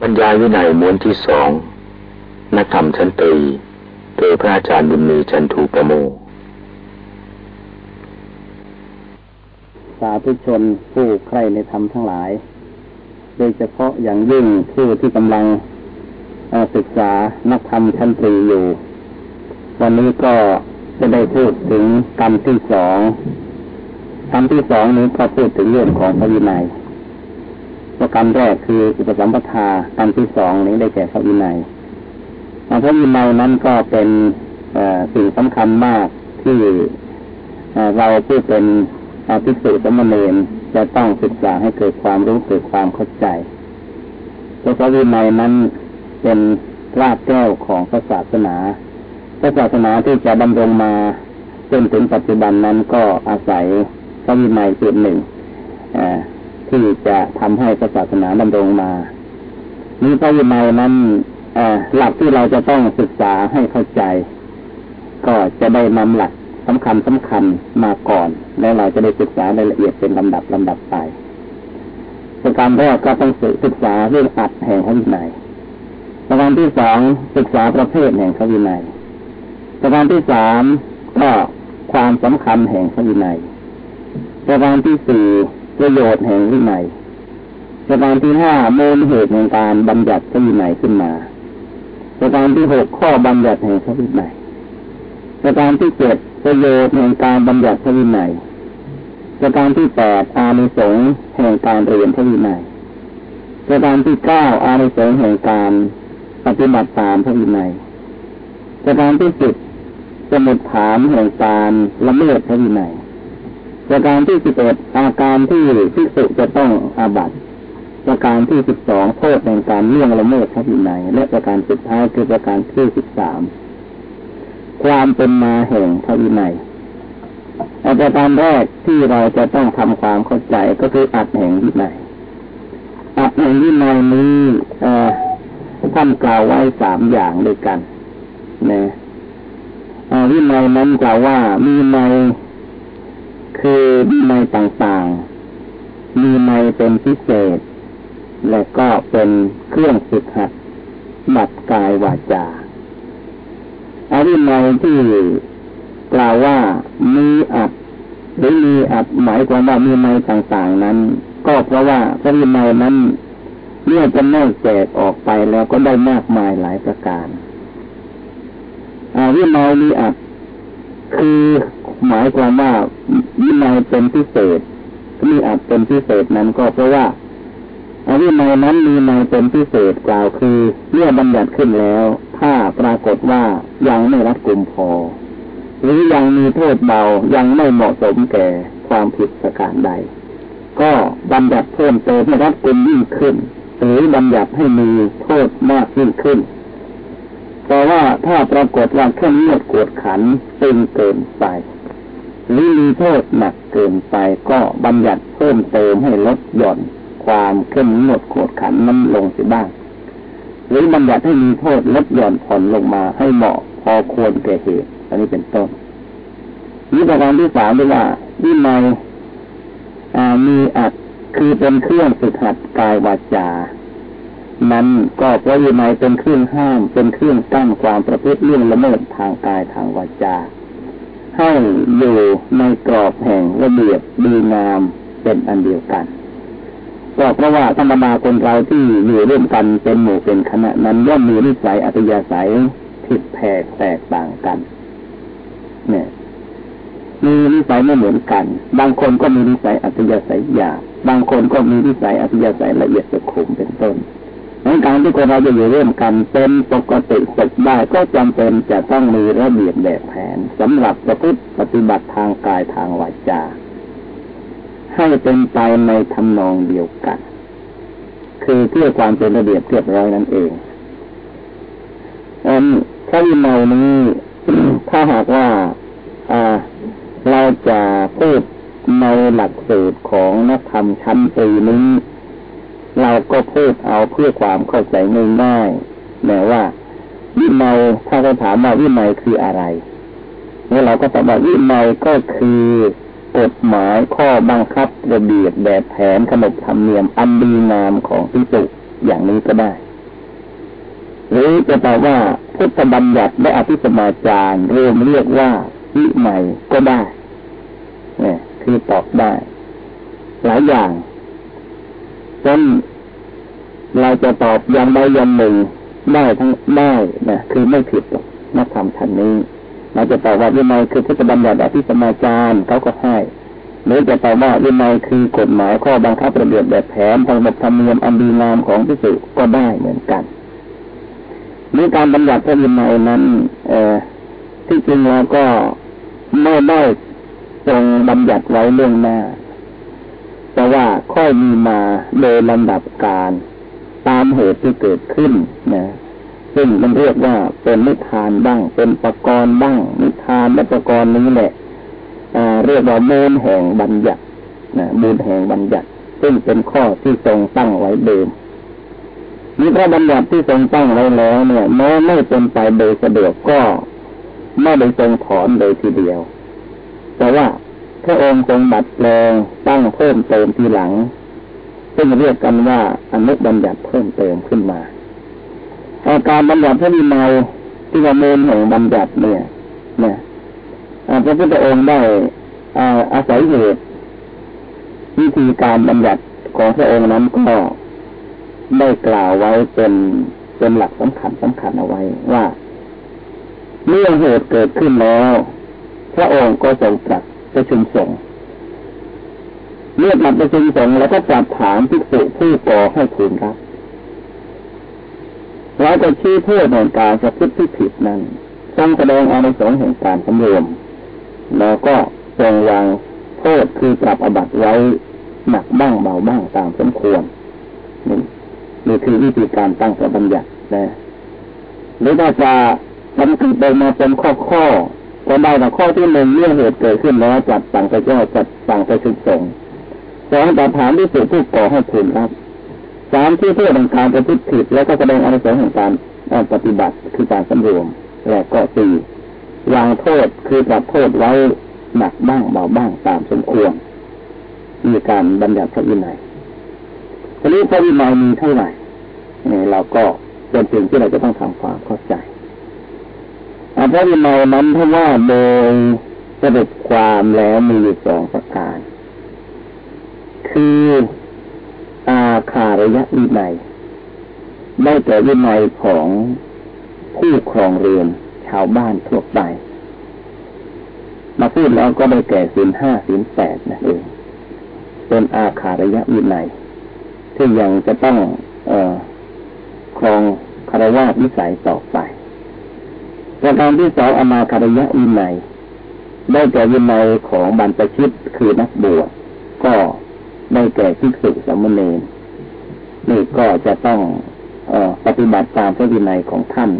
บรรยายวินัยม้วนที่สองนักธรรมชั้นตรีโดยพระอาจารย์บุญมีจันทูประโม สาธุชนผู้ใครในธรรมทั้งหลาย โดยเฉพาะอย่างยิ่งผู้ที่กำลังศึกษานักธรรมชั้นตรีอยู่ วันนี้ก็จะได้พูดถึงกรรมที่สองกรรมที่สองนี้ก็พูดถึงเรื่องของพระวินัย ประการแรกคืออุปสัมปทากรรมที่สองนี้ได้แก่พระวินัยพระวินัยนั้นก็เป็นสิ่งสำคัญมากที่เราผู้เป็นภิกษุสมณีจะต้องศึกษาให้เกิดความรู้เกิดความเข้าใจพระวินัยนั้นเป็นรากแก้วของพระศาสนาพระศาสนาที่จะดำรงมาจนถึงปัจจุบันนั้นก็อาศัยพระวินัยส่วนหนึ่ง ที่จะทำให้ศาสนาดำรงมามีพระวินัยนั้นหลักที่เราจะต้องศึกษาให้เข้าใจ ก็จะได้นำหลักสำคัญสำคัญมาก่อน แล้วเราจะได้ศึกษารายละเอียดเป็นลำดับลำดับไปประการแรกก็ต้องศึกษาเรื่องอัดแห่งพระวินัยประการที่สองศึกษาประเภทแห่งพระวินัยประการที่สามก็ความสำคัญแห่งพระวินัยประการที่สี่ ประโยชน์แห่งวินัยประการที่ห้ามูลเหตุแห่งการบัญญัติพระวินัยขึ้นมาประการที่หกข้อบัญญัติแห่งพระวินัยประการที่เจ็ดประโยชน์แห่งการบัญญัติพระวินัยประการที่แปดอานิสงส์แห่งการเรียนพระวินัยประการที่เก้าอานิสงส์แห่งการปฏิบัติตามพระวินัยประการที่สิบสมุดฐานแห่งการละเมิดพระวินัย ประการที่สิบเอ็ดอาการที่พิสุจะต้องอาบัติประการที่สิบสองโทษในการเลี่ยงละเมิดพระวินัยและประการสุดท้ายคือประการที่สิบสามความเป็นมาแห่งพระวินัยประการแรกที่เราจะต้องทำความเข้าใจก็คืออัดแห่งวินัยอัดแห่งวินัยนี้ท่านกล่าวไว้สามอย่างด้วยกันนะวินัยนั้นกล่าวว่ามีใน คือในต่างๆ มีในเป็นพิเศษ และก็เป็นเครื่องสุดหัดบัดกายวาจาอาวินัยที่กล่าวว่ามีอัดหรือมีอัดหมายความว่ามีในต่างๆนั้น ก็เพราะว่าพระวินัยนั้นเมื่อจะไม่แจกออกไปแล้วก็ได้มากมายหลายประการอาวินัยมีอัดคือ หมายความว่าวินัยเป็นพิเศษมีอาจเป็นพิเศษนั้นก็เพราะว่าอาวินัยนั้นมีในเป็นพิเศษกล่าวคือเมื่อบัญญัติขึ้นแล้ว ถ้าปรากฏว่ายังไม่รัดกลุ่มพอ หรือยังมีโทษเบายังไม่เหมาะสมแก่ความผิดประการใด ก็บัญญัติเพิ่มเติมให้รัดกลุ่มยิ่งขึ้น หรือบัญญัติให้มีโทษมากยิ่งขึ้นแต่ว่าถ้าปรากฏว่าเข้มงวดกวดขันตึงเกินไป หรือมีโทษหนักเกินไปก็บัญญัติเพิ่มเติมให้ลดหย่อนความเข้มงวดกวดขันนั้นลงสิบ้าง หรือบัญญัติให้มีโทษลดหย่อนผ่อนลงมาให้เหมาะพอควรแก่เหตุอันนี้เป็นต้นนี่ประการที่สามด้วยว่าวินัยมีอัดคือเป็นเครื่องสุดหัดกายวาจา นั้นก็เพราะวินัยเป็นเครื่องห้ามเป็นเครื่องตั้งความประพฤติเรื่องละเมิดทางกายทางวาจา ให้อยู่ในกรอบแห่งระเบียบดีงามเป็นอันเดียวกันก็เพราะว่าธรรมดาคนเราที่อยู่ร่วมกันเป็นหมู่เป็นคณะนั้นย่อมมีนิสัยอัตยาศัยผิดแผกแตกต่างกัน เนี่ยมีนิสัยไม่เหมือนกัน บางคนก็มีนิสัยอัตยาศัยหยาบบางคนก็มีนิสัยอัตยาศัยละเอียดสุขุมเป็นต้น ในการที่คนเราจะอยู่ร่วมกันเป็นปกติสุขได้ก็จำเป็นจะต้องมีระเบียบแบบแผนสำหรับประพฤติปฏิบัติทางกายทางวาจาให้เป็นไปในทำนองเดียวกัน คือเพื่อความเป็นระเบียบเรียบร้อยนั่นเองอันถ้าวินัยนี้ถ้าหากว่าเราจะพูดในหลักสูตรของนักธรรมชั้นปีนี้ เราก็พูดเอาเพื่อความเข้าใจง่ายๆแต่ว่าวินัยถ้าเราถามว่าวินัยคืออะไรเนี่ยเราก็ตอบว่าวินัยก็คือกฎหมายข้อบังคับระเบียบแบบแผนขนบธรรมเนียมอันดีงามของพิสุอย่างนี้ก็ได้ หรือจะตอบว่าพุทธบัญญัติและอภิสมาจารรวมเรียกว่าวิใหม่ก็ได้เนี่ยคือตอบได้ หลายอย่าง จนเราจะตอบอย่างใดย่างหนึ่งได้ทั้งได้นะคือไม่ผิดหรอกนักธรรมทันนี้เราจะตอบว่าวินัยคือพุทธบัญญัติอภิสมาจารเขาก็ให้หรือจะตอบว่าวินัยคือกฎหมายข้อบังคับระเบียบแบบแผนทางบบธรรมเนียมอันดีงามของพิสุก็ได้เหมือนกันในการบัญญัติพระวินัยนั้น เออที่จริงเราก็ไม่ได้ทรงบัญญัติไว้เรื่องหน้า แต่ว่าค่อยมีมาโดยลำดับการตามเหตุที่เกิดขึ้นนะซึ่งมันเรียกว่าเป็นนิทานบ้าง เป็นประกรณ์บ้าง นิทานและประกรณ์นี้แหละเรียกว่ามูลแห่งบัญญัตินะมูลแห่งบัญญัติ ซึ่งเป็นข้อที่ทรงตั้งไว้เดิมมีพระบัญญัติที่ทรงตั้งไว้แล้วเนี่ยแม้ไม่เป็นไปโดยสะดวกก็ไม่ได้ทรงถอนเลยทีเดียว แต่ว่า พระองค์ทรงบัดแปลงตั้งเพิ่มเติมทีหลัง ซึ่งเรียกกันว่าอนุบัญญัติเพิ่มเติมขึ้นมาอาการบัญญัติพระวินัยที่ว่ามูลแห่งบัญญัติเนี่ยเนี่ยพระพุทธองค์ได้อาศัยเหตุวิธีการบัญญัติของพระองค์นั้นก็ได้กล่าวไว้เป็นเป็นหลักสำคัญสำคัญเอาไว้ว่า เมื่อเหตุเกิดขึ้นแล้ว พระองค์ก็ทรงตรัส ประชุมสงฆ์เมื่อตรัสประชุมสงฆ์แล้วก็จับถามภิกษุผู้ก่อให้ทูลครับเราจะชี้โทษในการประพฤติที่ผิดนั้นทรงแสดงอานิสงส์แห่งการสำรวมแล้วก็ทรงวางโทษคือปรับอบัตไว้หนักบ้างเบาบ้างตามสมควรนี่นี่คือวิธีการตั้งพระบัญญัตินะหรือว่าจะบันทึกไปมาเป็นข้อข้อ ก็ได้แต่ข้อที่หนึ่งเรื่องเหตุเกิดขึ้นแล้วจัดสั่งไปเจ้าจัดสั่งไปชุดส่งสองแต่ถามที่สุดผู้ก่อให้ผลครับสามที่เพื่อในการประพฤติผิดแล้วก็แสดงอนิสงส์ของการปฏิบัติคือการสำรวมและก็สี่วางโทษคือปรับโทษไว้หนักบ้างเบาบ้างตามสมควรมีการบัญญัติพระวินัยทีนี้พระวินัยมีเท่าไหร่เนี่ยเราก็เป็นสิ่งที่เราจะต้องทำความเข้าใจ พระวินัยนั้นถ้าว่าโดยสรุปความแล้วมีอยู่สองประการ คืออาคาระยะวินัยได้แก่วินัยของผู้ครองเรือนชาวบ้านทั่วไป มาพูดแล้วก็ได้แก่สินห้าสินแปดนั่นเองเป็นอาคาระยะวินัยที่ยังจะต้องอครองคารวะวิสัยต่อไป ประการที่สองอนาคารยะวินัยได้แก่วินัยของบรรพชิตคือนักบวชก็ได้แก่ภิกษุสมณีนี่ก็จะต้องอปฏิบัติตามพระวินัยของท่าน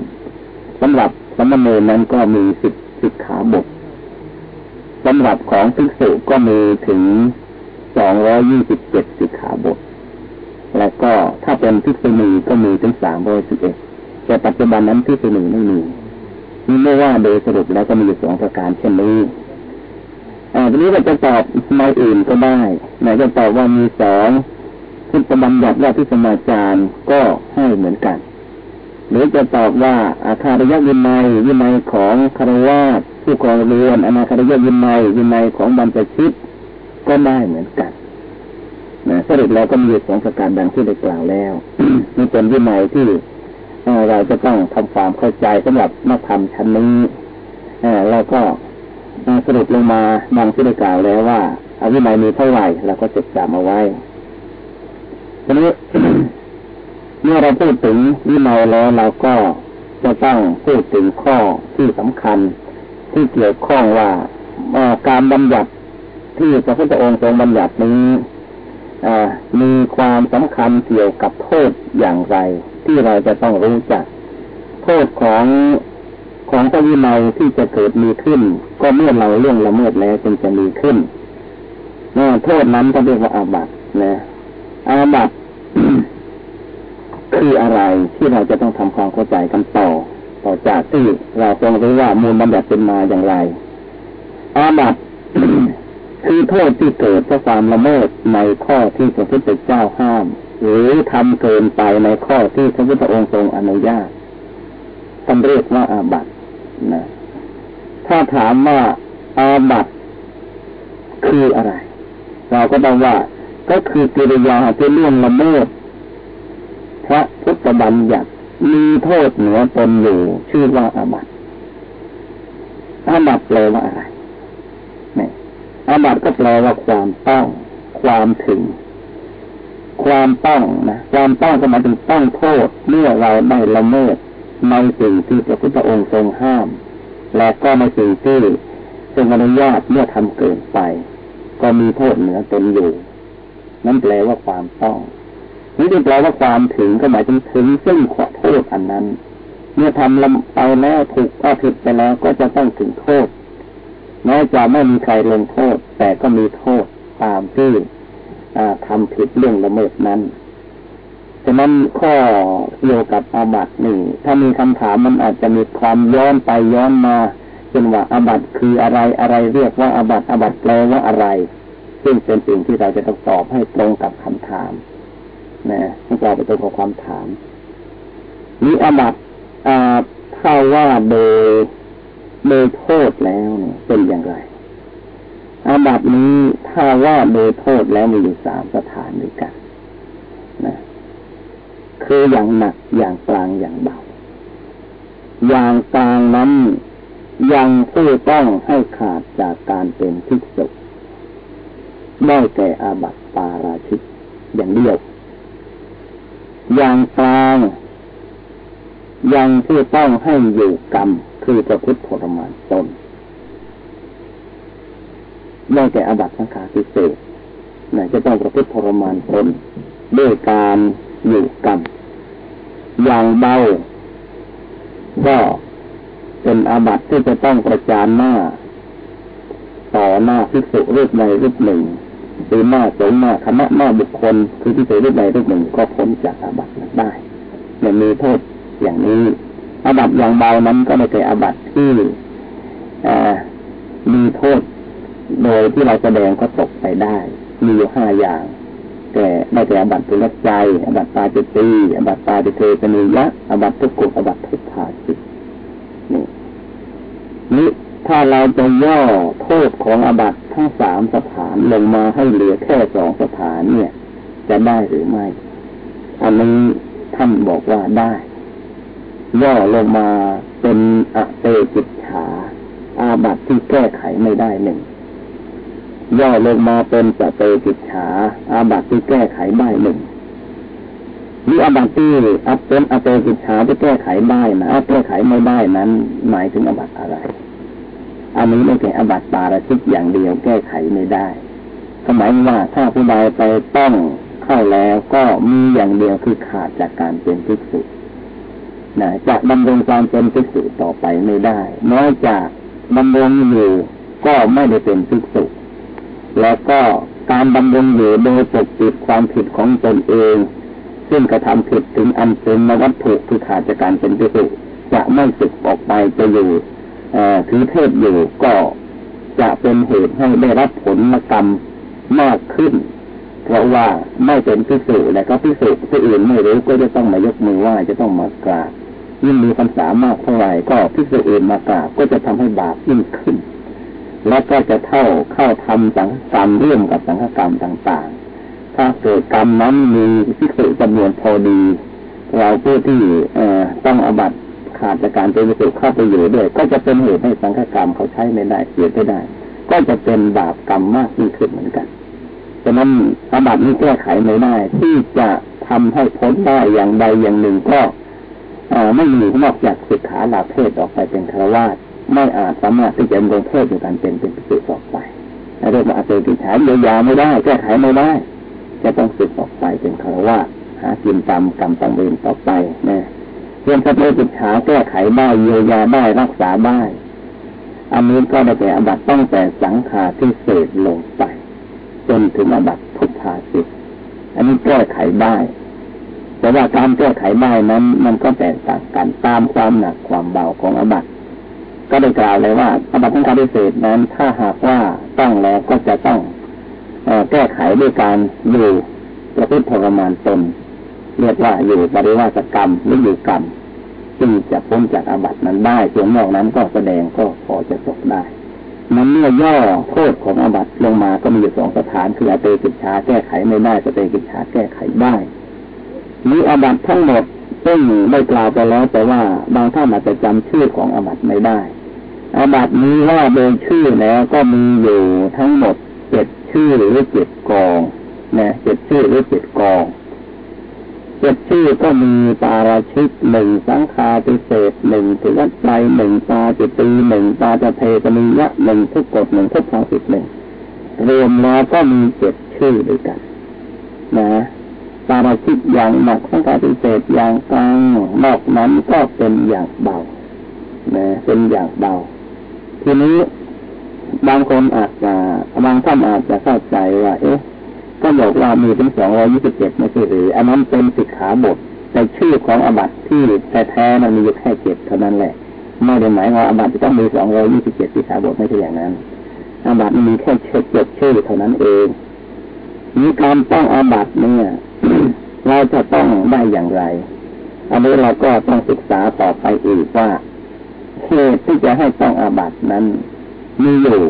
สำหรับสมณีนั้นก็มีสิบสิบขาบทสำหรับของภิกษุก็มีถึงสองร้อยี่สิบเจ็ดสิกขาบท และก็ถ้าเป็นภิกษุณีก็มีถึงสามร้อยสิบเอ็ดแต่ปัจจุบันนั้นภิกษุณีไม่มี นี่ไม่ว่าโดยสรุปแล้วก็มีอยู่สองประการเช่นนี้อ่าทีนี้เราจะตอบในอื่นก็ได้ไหนจะตอบว่ามีสองพุทธบัญญัติว่าที่สมาจารก็ให้เหมือนกัน หรือจะตอบว่าอาคารยวินัยวินัยของคารวาสผู้กองเรือนอนาคารยวินัยวินัยของบรรพชิตก็ได้เหมือนกันนะสรุปแล้วก็มีสองประการดังที่ได้กล่าวแล้วนี่เป็นวินัยที่ เราจะต้องทำความเข้าใจสำหรับนักธรรมชั้นนี้แล้วก็สรุปลงมาบางที่ได้กล่าวแล้วว่าอวินัยมีเท่าไหร่เราก็จดจำเอาไว้ทีนี้เมื่อเราพูดถึงวินัยแล้วเราก็จะต้องพูดถึงข้อที่สำคัญ ที่เกี่ยวข้องว่าการบัญญัติที่พระพุทธองค์ทรงบัญญัตินี้มีความสำคัญเกี่ยวกับโทษอย่างไร ที่เราจะต้องรู้จักโทษของของพระวินัยที่จะเกิดมีขึ้น ก็เมื่อเราเรื่องละเมิดแล้วจึงจะมีขึ้นนะโทษนั้นก็เรียกว่าอาบัตนะอาบัตคืออะไรที่เราจะต้องทำความเข้าใจกันต่อ ต่อจากที่เราทรงรู้ว่ามูลบัญญัติเป็นมาอย่างไร อาบัตคือโทษที่เกิดเพราะความละเมิดในข้อที่พระพุทธเจ้าห้าม หรือทำเกินไปในข้อที่พระพุทธองค์ทรงอนุญาตท่านเรียกว่าอาบัตนะถ้าถามว่าอาบัตคืออะไร เราก็ต้องว่า ก็คือกิริยาที่ล่วงละเมิดพระพุทธบัญญัติมีโทษเหนือตนอยู่ ชื่อว่าอาบัตอาบัตแปลว่าอะไรนี่อาบัตก็แปลว่าความต้อง ความถึง ความต้องนะความต้องก็หมายถึงต้องโทษเมื่อเราได้ละเมิดในสิ่งที่พระพุทธองค์ทรงห้าม และก็ในสิ่งที่ทรงอนุญาตเมื่อทำเกินไป ก็มีโทษเหนือตนอยู่ นั่นแปลว่าความต้องนี่แปลว่าความถึงก็หมายถึงถึงซึ่งขอโทษอันนั้น เมื่อทำลำไปแล้วถูกก็ผิดไปแล้วก็จะต้องถึงโทษแม้จะไม่มีใครลงโทษ แต่ก็มีโทษตามที่ ทำผิดเรื่องละเมิดนั้นฉะนั้นข้อเกี่ยวกับอาบัตินี่ ถ้ามีคำถามมันอาจจะมีความย้อนไปย้อนมาเช่นว่าอาบัติคืออะไรอะไรเรียกว่าอาบัติอาบัติแปลว่าอะไร ซึ่งเป็นสิ่งที่เราจะต้องตอบให้ตรงกับคำถามนะต้องตอบไปตรงกับความถามนี้อาบัติถ้าว่าโดยโดยโทษแล้วเนี่ยเป็นอย่างไร อาบัตินี้ถ้าว่าโดยโทษแล้วมีอยู่สามสถานด้วยกันนะคืออย่างหนักอย่างกลางอย่างเบาอย่างกลางนั้นยังผู้ต้องให้ขาดจากการเป็นทิศษุได้แก่อาบัติปาราชิกอย่างเดียวอย่างกลางยังผู้ต้องให้อยู่กรรมคือประพฤติทรมานตน ได้แก่อาบัติสังฆาทิเศษนะจะต้องประพฤติทรมานตนด้วยการอยู่กรรมอย่างเบาก็เป็นอาบัติที่จะต้องประจานหน้า ต่อหน้าภิกษุรูปใดรูปหนึ่งหรือหน้าสงฆ์หน้าคณะหน้าบุคคล คือภิกษุรูปใดรูปหนึ่งก็พ้นจากอาบัติได้ไม่มีโทษอย่างนี้อาบัติอย่างเบานั้นก็ไม่ใช่อาบัติที่มีโทษ โดยที่เราแสดงก็ตกไปได้ มีอยู่ห้าอย่าง แต่ได้แก่อบัตทุลใจอบัตตาจิตีอบัตตาจิเทปนิยะอบัตทุกุอบัตทุภาสินี่นี่ถ้าเราจะย่อโทษของอบัตทั้งสามสถานลงมาให้เหลือแค่สองสถานเนี่ย จะได้หรือไม่ อันนี้ท่านบอกว่าได้ ย่อลงมาเป็นอเตกิจฉาอาบัติที่แก้ไขไม่ได้หนึ่ง ย่อลงมาเป็นสเตกิจฉาอาบัติที่แก้ไขได้หนึ่งนี่อาบัติที่อัปเป็นอเตกิจฉาที่แก้ไขได้นะแก้ไขไม่ได้นั้น หมายถึงอาบัติอะไรอันนี้ไม่ใช่อาบัติปาราชิกอย่างเดียวแก้ไขไม่ได้สมัยว่าถ้าผู้ใดไปต้องเข้าแล้วก็มีอย่างเดียวคือขาดจากการเป็นภิกษุนะจะดำรงความเป็นภิกษุต่อไปไม่ได้น้อยจากดำรงอยู่ก็ไม่ได้เป็นภิกษุ แล้วก็การบำรุงอยู่โดยปกปิดความผิดของตนเอง ซึ่งกระทำผิดถึงอันเป็นวัตถุคือขาดจากการเป็นพิสุจะไม่สึกออกไปจะอยู่ถือเทศอยู่ก็จะเป็นเหตุให้ได้รับผลกรรมมากขึ้น เพราะว่าไม่เป็นพิสุและก็พิสุที่อื่นไม่รู้ก็จะต้องมายกมือไหว้จะต้องมากราบยิ่งมีพรรษามากเท่าไหร่ก็พิสุอื่นมากราบก็จะทำให้บาปยิ่งขึ้น แล้วก็จะเท่าเข้าทำสังกรรมร่วมกับสังฆกรรมต่างๆ ถ้าเกิดกรรมนั้นมีพิสุจำนวนพอดี เราผู้ที่ต้องอบัตขาดจากการเป็นพิสุเข้าไปอยู่ด้วย ก็จะเป็นเหตุให้สังฆกรรมเขาใช้ไม่ได้เสียไม่ได้ ก็จะเป็นบาปกรรมมากยิ่งขึ้นเหมือนกันฉะนั้นอบัตนี้แก้ไขไม่ได้ที่จะทำให้พ้นได้อย่างใดอย่างหนึ่งก็ไม่มีนอกจากสิกขาลาเพศออกไปเป็นคราวาส ไม่อาจสามารถที่จะลงโทษในการเป็นเป็นพิสุต่อไปเรียกว่าอาเตติฉายเยียวยาไม่ได้แก้ไขไม่ได้จะต้องสึกออกไปเป็นคารวะหากินตามกรรมตามเวรต่อไปนะเรื่องพระเติฉาแก้ไขได้เยียวยาได้รักษาได้อันนี้ก็ได้แก่อบัตต้องแต่สังขารที่เศษลงไป จนถึงอบัตทุกภาสิอันนี้แก้ไขได้ แต่ว่าการแก้ไขได้นั้น มันก็แตกต่างกันตามความหนักความเบาของอบัต ก็ได้กล่าวเลยว่าอบัติทั้งการพิเศษนั้น ถ้าหากว่าต้องแล้วก็จะต้องอแก้ไขด้วยการอยู่ประพฤติทรมานตนเรียกว่าอยู่ปริวาสกรรมหรืออยู่กรรมจึงจะพ้นจากอาบัตินั้นได้ส่วนนอกนั้นก็แสดงก็พอจะจบได้มันเมื่อย่อโทษของอาบัติลงมาก็มีอยู่สองสถานคืออเตกิจชาแก้ไขไม่ได้สเตกิจชาแก้ไขได้มีอาบัติทั้งหมด ซึ่งได้กล่าวไปแล้วแต่ว่าบางท่านอาจจะจำชื่อของอาบัตไม่ได้อาบัตนี้ว่าโดยชื่อแล้วก็มีอยู่ทั้งหมดเจ็ดชื่อหรือเจ็ดกองนะเจ็ดชื่อหรือเจ็ดกองเจ็ดชื่อก็มีปาราชิกหนึ่งสังคาติเศษหนึ่งถืวัดใจหนึ่งปาจิตีหนึ่งปาจะเทกมียะหนึ่งทุกกฎหนึ่งทุกทางสิบหนึ่งรวมแล้วก็มีเจ็ดชื่อด้วยกัน นะ ปาราชิกอย่างหนักสังคาติเศษอย่างกลางนอกนั้นก็เป็นอย่างเบานะเป็นอย่างเบา ทีนี้บางคนอาจจะบางท่านอาจจะเข้าใจว่า เอ๊ะ ก็บอกว่ามีถึงสองร้อยี่สิบเจ็ดไม่ใช่หรือ อันนั้นเป็นสิกขาบทแต่ชื่อของอบัตที่แท้ๆมันมีอยู่แค่เจ็ดเท่านั้นแหละ ไม่ได้หมายว่าอบัตจะต้องมีสองร้อยี่สิบเจ็ดสิกขาบทไม่ใช่อย่างนั้นอบัตมีแค่เจ็ดชื่อเท่านั้นเอง มีการต้องอบัตเนี่ย เราจะต้องได้อย่างไร อันนี้เราก็ต้องศึกษาต่อไปอีกว่าเหตุที่จะให้ต้องอาบัตินั้นมีอยู่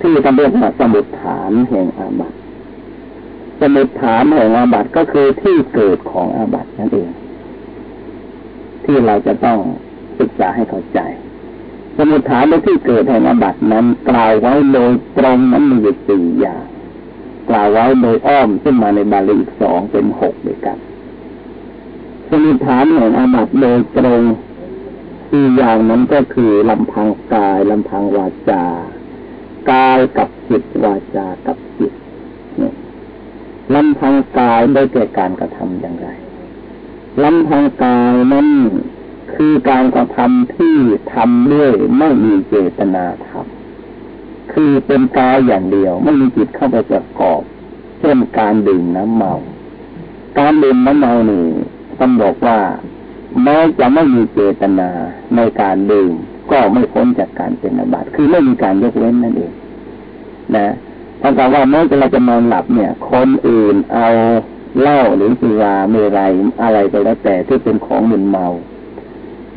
ที่ตำเรียกว่าสมุดฐานแห่งอาบัติสมุดฐานแห่งอาบัติก็คือที่เกิดของอาบัตินั่นเอง ที่เราจะต้องศึกษาให้เข้าใจ สมุดฐานในที่เกิดแห่งอาบัตินั้นกล่าวไว้โดยตรงนั้นมีอยู่สี่อย่าง กล่าวไว้โดยอ้อมขึ้นมาในบาลีอีกสองเป็นหกด้วยกันสมุดฐานแห่งอาบัตโดยตรงสี่อย่างนั้นก็คือลำพังกายลำพังวาจา กายกับจิตวาจากับจิตลำพังกายได้แก่การกระทำอย่างไรลำพังกายนั้นคือการกระทำที่ทำด้วยไม่มีเจตนาทำ คือเป็นกายอย่างเดียวไม่มีจิตเข้าไปประกอบ เช่นการดื่มน้ำเมา การดื่มน้ำเมานี่ต้องบอกว่าแม้จะไม่มีเจตนาในการดื่มก็ไม่พ้นจากการเป็นอาบัติคือไม่มีการยกเว้นนั่นเอง นะถ้ากับว่าแม้จะเราจะนอนหลับเนี่ย คนอื่นเอาเหล้าหรือสุราเมรัยอะไรก็แล้วแต่ที่เป็นของมึนเมา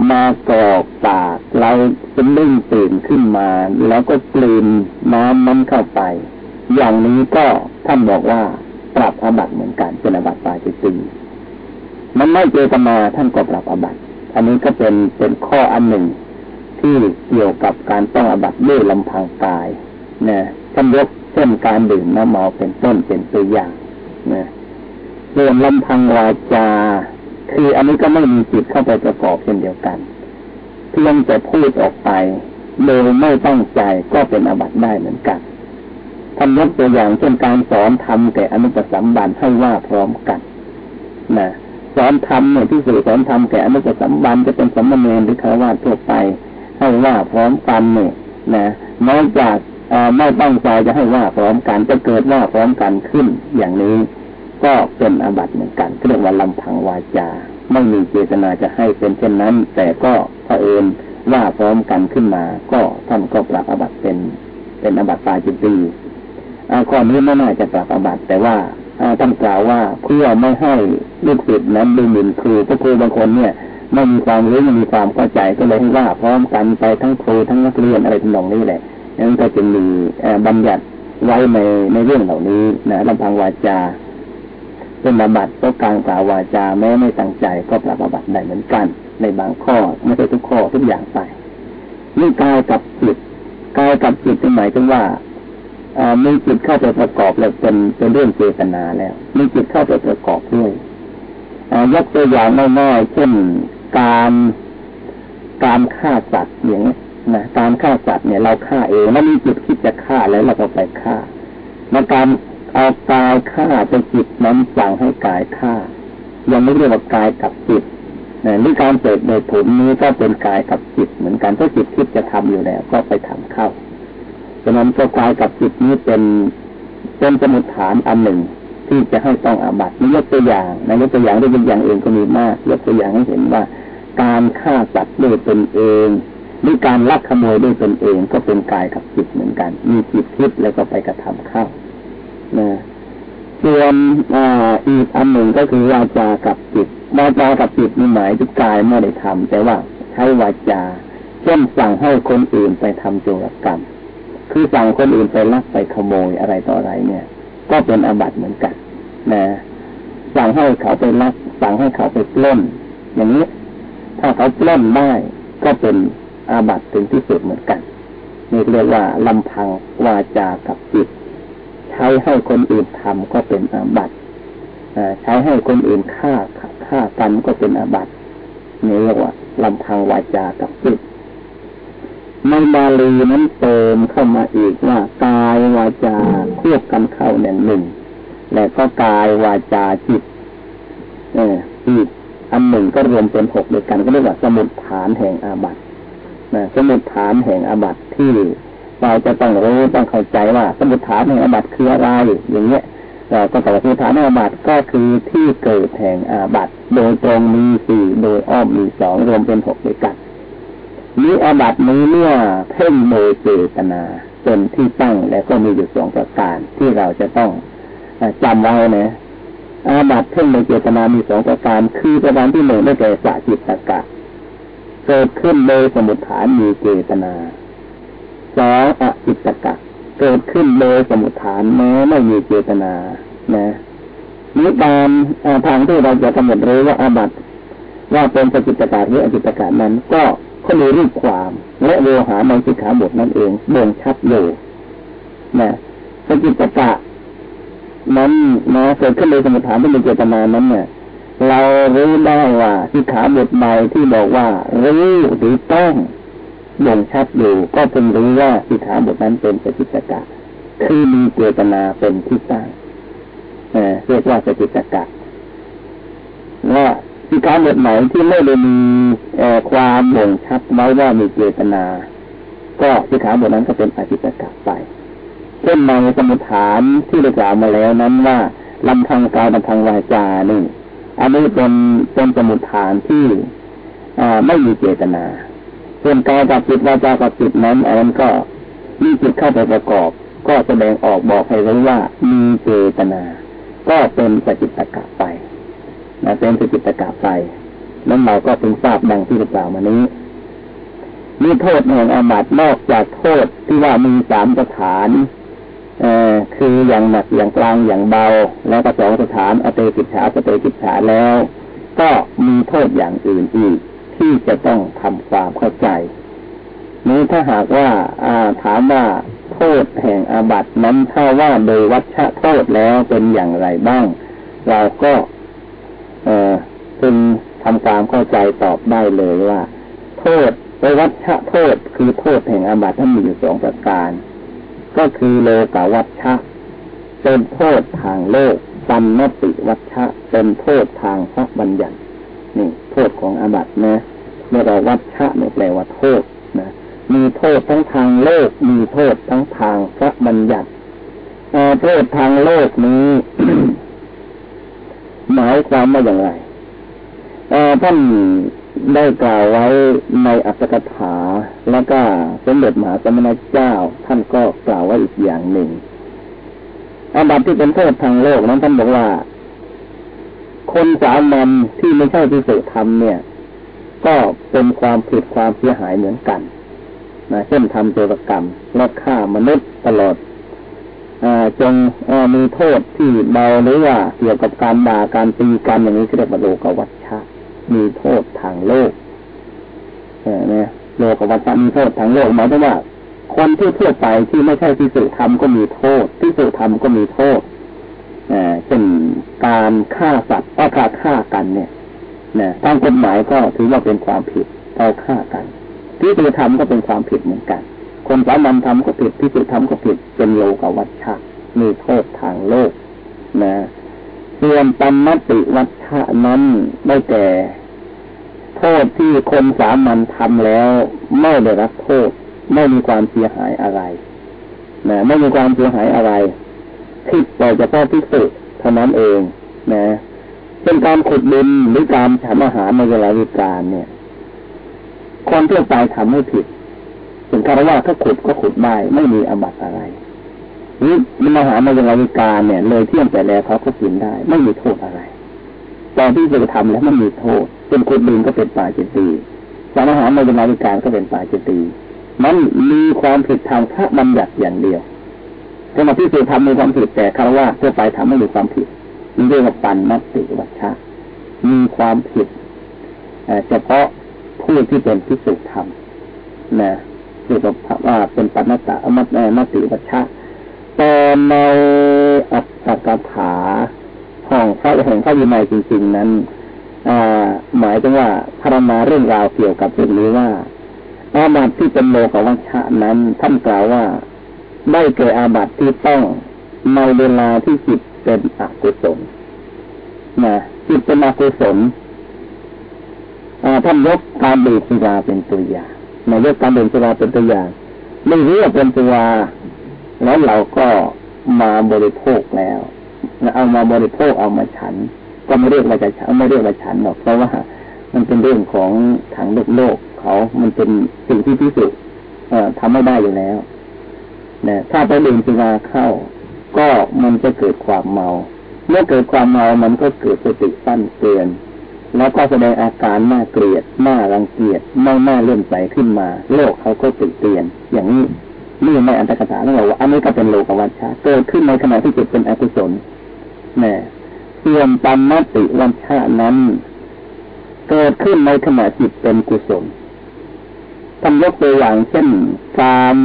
มากรอกปากเราเป็นดึงตื่นขึ้นมา แล้วก็กลืนน้ำมันเข้าไป อย่างนี้ก็ท่านบอกว่าปรับอบัตเหมือนกันเป็นอบัติปาจิตีมันไม่เจตนาท่านก็ปรับอบัตอันนี้ก็เป็นเป็นข้ออันหนึ่ง ที่เกี่ยวกับการต้องอบัตด้วยลำพังกายนะท่านยกเช่นการดื่มน้ำเมาเป็นต้นเป็นตัวอย่างนะส่วนลำพังวาจา คืออันนี้ก็ไม่มีจิตเข้าไปประกอบเช่นเดียวกัน เพียงแต่พูดออกไปโดยไม่ตั้งใจก็เป็นอบัตได้เหมือนกันท่านยกตัวอย่างเช่นการสอนทำแก่อนุปสัมบันให้ว่าพร้อมกันนะสอนธรรมเนี่ยที่สื่อสอนธรรมแก่อนุปสัมบันจะเป็นสัมณเณรหรือคารวะทั่วไป ให้ว่าพร้อมกันเนี่ยนะนอกจากไม่ตั้งใจจะให้ว่าพร้อมกันจะเกิดว่าพร้อมกันขึ้นอย่างนี้ ก็เป็นอาบัติเหมือนกันเรียกว่าลำพังวาจา ไม่มีเจตนาจะให้เป็นเช่นนั้น แต่ก็เผอิญว่าพร้อมกันขึ้นมา ก็ท่านก็ปรับอาบัติเป็น เป็นอาบัติตายจิตตีข้อนี้ไม่น่าจะปรับอาบัติแต่ว่าท่านกล่าวว่าเพื่อไม่ให้ลูกศิษย์นั้นดูหมิ่นครูเพราะครูบางคนเนี่ยไม่มีความรู้ไม่มีความเข้าใจก็เลยให้ว่าพร้อมกันไปทั้งครูทั้งนักเรียนอะไรทั้งนองนี้แหละนั้นก็จะมีบัญญัติไว้ในในเรื่องเหล่านี้นะลำพังวาจา เป็นบาบัติก็การกล่าววาจาแม้ไม่ตั้งใจก็ปรับบัติได้เหมือนกัน ในบางข้อไม่ใช่ทุกข้อทุกอย่างไปนี่กายกับจิตกายกับจิตหมายถึงว่ามีจิตเข้าไปประกอบแล้วเป็นเป็นเรื่องเจตนาแล้วมีจิตเข้าไปประกอบด้วยยกตัวอย่างง่ายๆเช่นการการฆ่าสัตว์อย่างนี้นะการฆ่าสัตว์เนี่ยเราฆ่าเองแล้วมีจิตคิดจะฆ่าแล้วเราก็ไปฆ่ามาการ เอากายฆ่าเป็นจิตนั้นสั่งให้กายฆ่า ยังไม่เรียกว่ากายกับจิตนะหรือการเปิดในผลนี้ก็เป็นกายกับจิต เหมือนกันถ้าจิตคิดจะทำอยู่แล้ว ก็ไปทำเข้าฉะนั้นก็กายกับจิตนี้เป็นเป็นสมุทฐานอันหนึ่งที่จะให้ต้องอาบัตินี่ยกตัวอย่างในยกตัวอย่างด้วยเป็นอย่างเองก็มีมาก ยกตัวอย่างให้เห็นว่า การฆ่าสัตว์ด้วยตนเองหรือการลักขโมยด้วยตนเองก็เป็นกายกับจิตเหมือนกัน มีจิตคิดแล้วก็ไปกระทำเข้า นะส่วนอีกอันหนึ่งก็คือวาจากับจิตวาจากับจิตมีหมายถึงกายไม่ได้ทำแต่ว่าใช้วาจา เช่นสั่งให้คนอื่นไปทำโจรกรรม คือสั่งคนอื่นไปลักไปขโมยอะไรต่ออะไรเนี่ย ก็เป็นอาบัติเหมือนกัน นะ สั่งให้เขาไปลัก สั่งให้เขาไปปล้น อย่างนี้ ถ้าเขาปล้นได้ก็เป็นอาบัติถึงที่สุดเหมือนกันนี่เรียกว่าลำพังวาจากับจิต ช้ให้คนอื่นทำก็เป็นอาบัติใช้ให้คนอื่นฆ่าฆ่ากันก็เป็นอาบัตินี่เรียกว่าลำพังวาจากับจิตในบาลีนั้นเติมเข้ามาอีกว่ากายวาจาควบกันเข้าหนึ่งหนึ่ง และก็กายวาจาจิตเอออีกอันหนึ่งก็รวมเป็นหกด้วยกันก็เรียกว่าสมุดฐานแห่งอาบัตินะสมุดฐานแห่งอาบัติที่ เราจะต้องรู้ต้องเข้าใจว่าสมุดฐานแห่งอบัตคืออะไรอย่างเงี้ยเราก็ตอบสมุดฐานแห่งอบัตก็คือที่เกิดแห่งอาบัตโดยตรงมีสี่โดยอ้อมมีสองรวมเป็นหกด้วยกันนี้อาบัตนี้เมื่อเพ่งโดยเจตนาเป็นที่ตั้งแล้วก็มีอยู่สองประการที่เราจะต้องจำไว้นะอาบัตเพ่งโดยเจตนามีสองประการ คือประการที่หนึ่งได้แก่สัจิตตกะเกิดขึ้นโดยสมุทฐานมีเจตนา สองอจิตกะเกิดขึ้นโดยสมุทฐานแม้ไม่มีเจตนา นะนี้ตามทางที่เราจะกำหนดรู้ว่าอาบัติว่าเป็นสจิตกะหรืออจิตกะนั้น ก็ก็มีรูปความ และโวหาในสิกขาบทนั่นเองบ่งชัดอยู่นะสจิตกะนั้นนะเกิดขึ้นโดยสมุทฐานที่มีเจตนานั้นเนี่ยเรารู้ได้ว่าสิกขาบทใดที่บอกว่ารู้หรือต้อง บ่งชัดอยู่ก็เพิ่งรู้ว่าสิกขาบทนั้นเป็นสจิตกะคือมีเจตนาเป็นที่ตั้งเรียกว่าสจิตกะว่าสิกขาบทไหนที่ไม่ได้มีความบ่งชัดไว้ว่ามีเจตนา ก็สิกขาบทนั้นก็เป็นอจิตกะไปเช่นในสมุทฐานที่ได้กล่าวมาแล้วนั้นว่าลำพังกายลำพังวาจานี่อันนี้เป็นเป็นสมุทฐานที่ไม่มีเจตนา ส่วนกายกับจิตวาจากับจิตนั้นอันนั้นก็มีจิตเข้าไปประกอบ ก็แสดงออกบอกให้รู้ว่ามีเจตนา ก็เป็นสจิตกะไปนะเป็นสจิตกะไปนั้นเราก็เพิ่งทราบดังที่กล่าวมานี้มีโทษแห่งอาบัตินอกจากโทษที่ว่ามีสามสถานเออคืออย่างหนักอย่างกลางอย่างเบา แล้วก็สองสถานอเตกิจฉาสเตกิจฉาแล้ว ก็มีโทษอย่างอื่นอีก ที่จะต้องทำความเข้าใจ นี้ถ้าหากว่าอาถามว่าโทษแห่งอาบัตินั้นถ้าว่าโดยวัชชะโทษแล้วเป็นอย่างไรบ้าง เราก็เออพึงทำความเข้าใจตอบได้เลยว่า โทษโดยวัชชะโทษคือโทษแห่งอาบัติท่านมีอยู่สองประการ ก็คือโลกวัชชะเป็นโทษทางโลกปันนติวัชชะเป็นโทษทางพระบัญญัติ นี่โทษของอาบัตินะเมื่อเราวัชชะเนี่ยแปลว่าโทษนะมีโทษทั้งทางโลก มีโทษทั้งทางพระบัญญัติโทษทางโลกนี้ หมายความว่าอย่างไรท่านได้กล่าวไว้ในอัตถกถา แล้วก็สมเด็จมหาสมณเจ้า ท่านก็กล่าวไว้อีกอย่างหนึ่งอาบัติที่เป็นโทษทางโลกนั้นท่านบอกว่า คนสามัญที่ไม่ใช่ที่สุธรรมเนี่ย ก็เป็นความผิดความเสียหายเหมือนกันนะเช่นทำโจรกรรมและฆ่ามนุษย์ตลอดอจงมีโทษที่เบาหรือว่าเกี่ยวกับการด่าการตีกันอย่างนี้เรียกว่าโลกวัชชะ มีโทษทางโลกเนี่ยโลกวัฏมีโทษทางโลกหมายถึงว่า คนที่ทั่วไปที่ไม่ใช่ที่สุธรรมก็มีโทษที่สุธรรมก็มีโทษ เช่นการฆ่าสัตว์ก็ฆ่าฆ่ากันเนี่ยนะตามกฎหมายก็ถือว่าเป็นความผิดเอาฆ่ากันที่สุธรรมก็เป็นความผิดเหมือนกัน คนสามัญทำก็ผิดที่สุธรรมก็ผิดเป็นโลกวัชชะมีโทษทางโลก นะส่วนปัมติวัชชะนั้นได้แก่โทษที่คนสามัญทำแล้วไม่ได้รับโทษ ไม่มีความเสียหายอะไรนะไม่มีความเสียหายอะไร ผิดแต่เฉพาะพิสุเท่านั้นเองนะเช่นการขุดดินหรือการทำอาหารในเวลาวิการเนี่ยคนทั่วไปทำไม่ผิดถึงคารว่าถ้าขุดก็ขุดได้ไม่มีอบัตอะไรนี่มหามายังวิการเนี่ย เลยเที่ยงแต่แล้วเขาก็กินได้ ไม่มีโทษอะไรตอนที่จะทำแล้วมันมีโทษเป็นคนดินก็เป็นป่าจิตตีสารหามายังวิการก็เป็นป่าจิตตีมันมีความผิดทางพระบัญญัติอย่างเดียว ขณะที่สุทำมีความผิดแต่คารวะทั่วไปทำไม่มีความผิดนี่เรียกว่าปันนัตติวัชชะมีความผิดเฉพาะผู้ที่เป็นพิสุธรรมนะเรียกว่าเป็นปันตตะมัตนัตติวัชชะแต่ในอัตถกถาห้องพระแห่งพระวินัยจริงๆนั้นหมายถึงว่าพารณาเรื่องราวเกี่ยวกับเรื่องนี้ว่าอาบัติที่เป็นโลกวัชชะนั้นท่านกล่าวว่า ได้เกิดอาบัติที่ต้องในเวลาที่จิตเป็นอกุศลนะจิตเป็นอกุศลท่านยกการดื่มสุราเป็นตัวอย่างในยกการดื่มสุราเป็นตัวอย่างไม่รู้ว่าเป็นตัวแล้วเราก็มาบริโภคแล้วเอามาบริโภคเอามาฉัน ก็ไม่เรียกว่าจะฉันไม่เรียกว่าฉันหรอกเพราะว่ามันเป็นเรื่องของทางโลกโลกเขามันเป็นสิ่งที่พิสุทำไม่ได้อยู่แล้ว นะถ้าไปดื่มสุราเข้า ก็มันจะเกิดความเมา เมื่อเกิดความเมามันก็เกิดสติสั้นเกินแล้วก็แสดงอาการน่าเกลียดน่ารังเกียจไม่น่าเลื่อนใสขึ้นมา โลกเขาก็ติเตียน อย่างนี้นี่ในอันตรกถาเราบอกว่าอันนี้ก็เป็นโลกวัชชะเกิดขึ้นในขณะที่จิตเป็นอกุศลนี่ส่วนปัมมติวัชชะนั้น เกิดขึ้นในขณะจิตเป็นกุศลทำยกตัวอย่างเช่น การ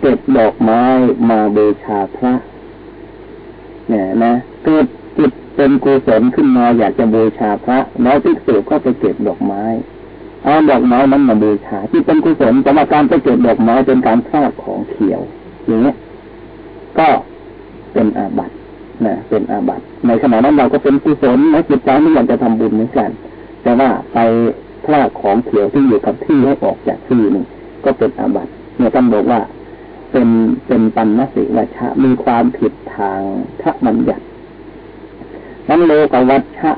เก็บดอกไม้มาบูชาพระเนี่ยนะเกิดจิตเป็นกุศลขึ้นมาอยากจะบูชาพระแล้วภิกษุก็ไปเก็บดอกไม้เอาดอกไม้นั้นมาบูชาที่เป็นกุศลแต่ว่าการไปเก็บดอกไม้เป็นการพลาดของเขียวอย่างเงี้ยก็เป็นอาบัตินะเป็นอาบัติในขณะนั้นเราก็เป็นกุศลนะจิตใจไม่อยากจะทำบุญเหมือนกัน แต่ว่าไปพลาดของเขียวที่อยู่กับที่ให้ออกจากที่นี่ก็เป็นอาบัติเนี่ยท่านบอกว่า เป็นเป็นปัญนสิวัชะมีความผิดทางพระบัญญัตินั้นโลกวัชะ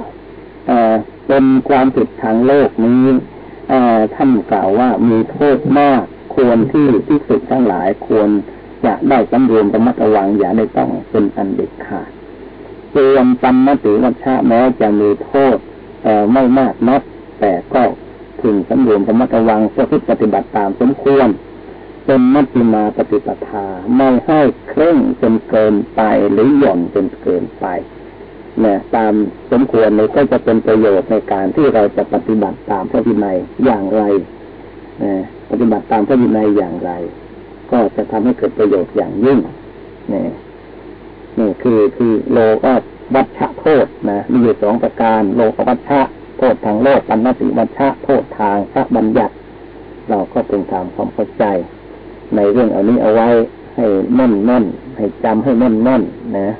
เป็นความผิดทางโลกนี้ท่านกล่าวว่ามีโทษมากควรที่ที่สุดทั้งหลายควรจะได้สำรวมระมัดระวังอย่าได้ต้องเป็นอันเด็ดขาดส่วนปัญนติวัชะแม้จะมีโทษไม่มากนักแต่ก็ถึงสำรวมระมัดระวังเพื่อปฏิบัติตามสมควร เป็นมัชฌิมาปฏิปทาไม่ให้เคร่งจนเกินไปหรือหย่อนจนเกินไปเนี่ยตามสมควรเลยก็จะเป็นประโยชน์ในการที่เราจะปฏิบัติตามพระวินัยอย่างไรนะปฏิบัติตามพระวินัยอย่างไร ก็จะทำให้เกิดประโยชน์อย่างยิ่งนี่นี่คือคือโลก็วัชชะโทษนะมีอยู่สองประการ โลกวัชชะโทษทางโลกปัญญติวัชชะโทษทางพระบัญญัติ เราก็เป็นตามความเข้าใจ ในเรื่องอันนี้เอาไว้ให้แน่นแน่นให้จำให้แน่นแน่นนะ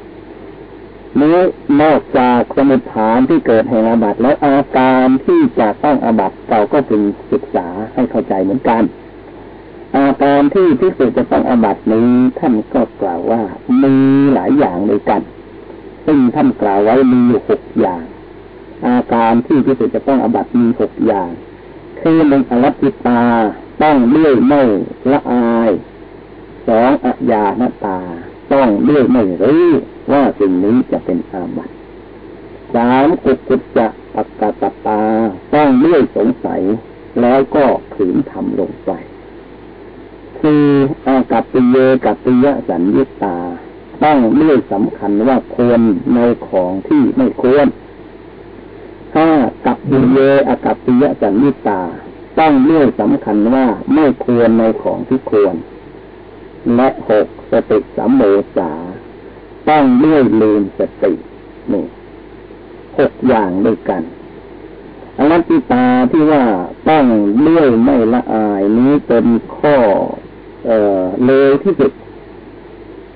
นี้นอกจากสมุทฐานที่เกิดแห่งอาบัติแล้วอาการที่จะต้องอาบัติเราก็จึงศึกษาให้เข้าใจเหมือนกัน อาการที่พิสูจจะต้องอาบัตินี้ท่านก็กล่าวว่ามีหลายอย่างด้วยกัน ซึ่งท่านกล่าวไว้มีอยู่หกอย่าง อาการที่พิสูจจะต้องอาบัติมีหกอย่าง คือหนึ่งอรัติตา ต้องเลื่อยไม่ละอายสองอัญาณตา ต้องเลื่อยไม่รู้ว่าสิ่งนี้จะเป็นอาบัติสามกุกุจจะปักกตตา ต้องเลื่อยสงสัย แล้วก็ขืนทำลงไปคืออากัปปิเยกัปปิยะสัญญตา ต้องเลื่อยสำคัญว่าควรในของที่ไม่ควรห้ากัปปิเยอากัปปิยะสัญญตา ต้องเลื่อยสำคัญว่าไม่ควรในของที่ควร และหกสติสัมโมสาต้องเลื่อยลืมสตินี่หกอย่างด้วยกันอนัตติตาที่ว่าต้องเลื่อยไม่ละอายนี้เป็นข้อ เออเลวที่สุด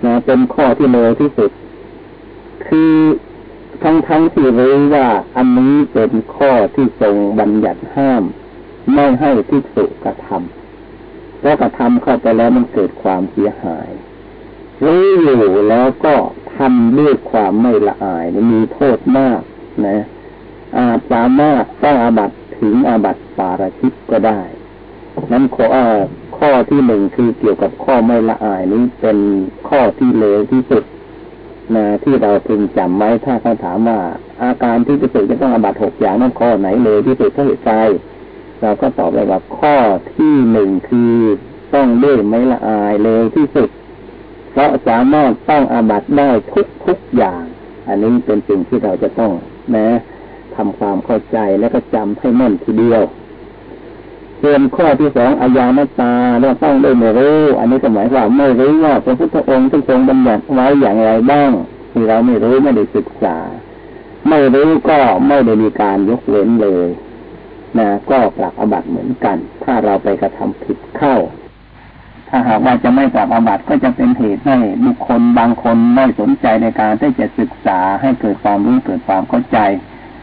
นะเป็นข้อที่เลวที่สุด คือทั้งทั้งที่รู้ว่าอันนี้เป็นข้อที่ทรงบัญญัติห้าม ไม่ให้ทิกษุกระทำเพราะกระทำเข้าไปแล้วมันเกิดความเสียหายรู้อยู่แล้วก็ทำด้วยความไม่ละอายมีโทษมากนะอาสามาต้องอาบัตถึงอาบัตปาราชิกก็ได้ นั้นข้อข้อข้อที่หนึ่งคือเกี่ยวกับข้อไม่ละอายนี้เป็นข้อที่เลวที่สุดนะที่เราพึงจำไว้ถ้าเขาถามว่า อาการที่จะสุดจะต้องอาบัตหกอย่างนั้นข้อไหนเลวที่สุดถ้าเหตุใจ เราก็ตอบไปว่าข้อที่หนึ่งคือต้องด้วยไม่ละอายเลวที่สุด เพราะสามารถต้องอาบัตได้ทุกทุกอย่าง อันนี้เป็นสิ่งที่เราจะต้องนะทำความเข้าใจและก็จำให้แน่นทีเดียวส่วนข้อที่สองอายานตาเราต้องได้ไม่รู้ อันนี้ก็หมายว่าไม่รู้ว่าพระพุทธองค์ทรงบัญญัติไว้อย่างไรบ้างที่เราไม่รู้ไม่ได้ศึกษา ไม่รู้ก็ไม่ได้มีการยกเว้นเลย นะก็ปรับอบัตเหมือนกัน ถ้าเราไปกระทำผิดเข้า ถ้าหากว่าจะไม่ปรับอบัตก็จะเป็นเหตุให้บุคคลบางคนไม่สนใจในการที่จะศึกษาให้เกิดความรู้เกิดความเข้าใจ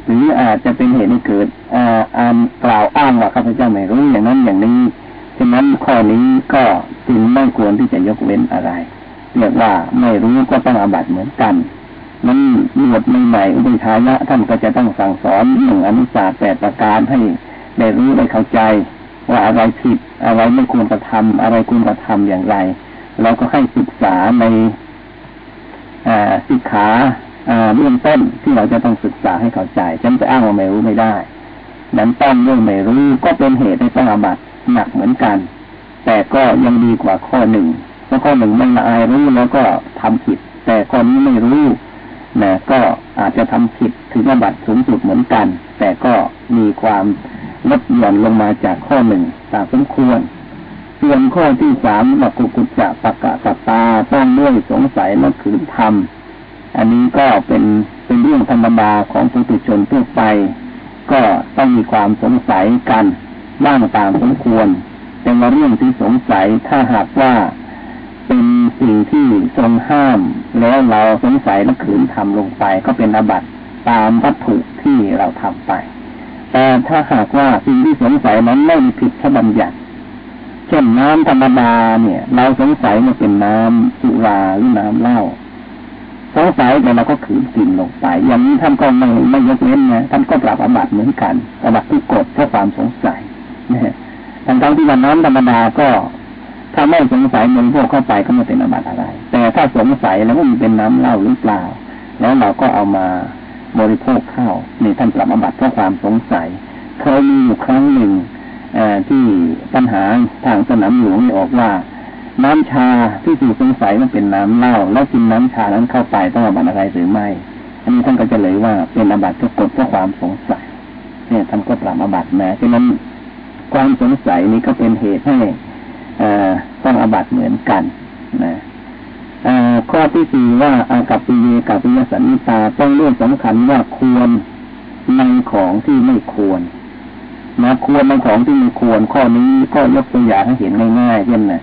หรืออาจจะเป็นเหตุให้เกิดอ่านกล่าวอ้างว่าข้าพเจ้าไม่รู้อย่างนั้นอย่างนี้ฉะนั้นข้อนี้ก็จึงไม่ควรที่จะยกเว้นอะไรเรียกว่าไม่รู้ก็ต้องอาบัตเหมือนกัน นั้นหมดใหม่ๆอุปทายะท่านก็จะต้องสั่งสอนหนึ่งอนุสาสแปดประการให้ได้รู้ได้เข้าใจ ว่าอะไรผิดอะไรไม่ควรกระทำอะไรควรกระทำอย่างไร เราก็ให้ศึกษาในสิกขาเบื้องต้นที่เราจะต้องศึกษาให้เข้าใจฉันจะอ้างว่าไม่รู้ไม่ได้ นั้นต้องเรื่องไม่รู้ก็เป็นเหตุให้ต้องอาบัตหนักเหมือนกัน แต่ก็ยังดีกว่าข้อหนึ่งเพราะข้อหนึ่งมันละอายรู้แล้วก็ทำผิด แต่ข้อนี้ไม่รู้ นะก็อาจจะทำผิดถึงอาบัตสูงสุดเหมือนกัน แต่ก็มีความลดหย่อนลงมาจากข้อหนึ่งตามสมควรส่วนข้อที่สามว่ากุกุจจะปะกะสตาต้องด้วยสงสัยและขืนทำอันนี้ก็เป็นเป็นเรื่องธรรมดาของปุถุชนทั่วไป ก็ต้องมีความสงสัยกันบ้างตามสมควร แต่ว่าเรื่องที่สงสัยถ้าหากว่าเป็น สิ่งที่ทรงห้าม แล้วเราสงสัยและขืนทำลงไป ก็เป็นอาบัติตามวัตถุที่เราทำไป แต่ถ้าหากว่าสิ่งที่สงสัยนั้นไม่มีผิดพระบัญญัติเช่นน้ำธรรมดาเนี่ย เราสงสัยมันเป็นน้ำสุราหรือน้ำเหล้าสงสัยแต่เราก็ขืนกินลงไป อย่างนี้ท่านก็ไม่ไม่ยกเว้นนะท่านก็ปรับอาบัตเหมือนกันอาบัตที่กดเพราะความสงสัยนะทั้งทั้งที่ว่าน้ำธรรมดาก็ ถ้าไม่สงสัยมันพวกเข้าไปก็ไม่เป็นอบัตอะไร แต่ถ้าสงสัยแล้วมันเป็นน้ำเหล้าหรือเปล่า แล้วเราก็เอามาบริโภคข้าวนี่ท่านปรับอบัตเพราะความสงสัยเคยมีอยู่ครั้งหนึ่งอที่ปัญหาทางสนามหลวงนี่ออกว่า น้ำชาที่ถูกสงสัยมันเป็นน้ำเหล้าแล้วกินน้ำชานั้นเข้าไปต้องอาบัตอะไรหรือไม่ อันนี้ท่านก็จะเลยว่าเป็นอาบัตทุกกฎเพราะความสงสัย เนี่ยท่านก็ปรับอาบัตแม้ฉะนั้นความสงสัยนี้ก็เป็นเหตุให้ ต้องอาบัตเหมือนกันนะข้อที่สี่ว่าอากัปปิเยกัปปิยสันนิตาต้องเรื่องสำคัญว่าควรในของที่ไม่ควรนะควรในของที่ไม่ควร ข้อนี้ก็ยกตัวอย่างให้เห็นง่ายๆเช่นนะ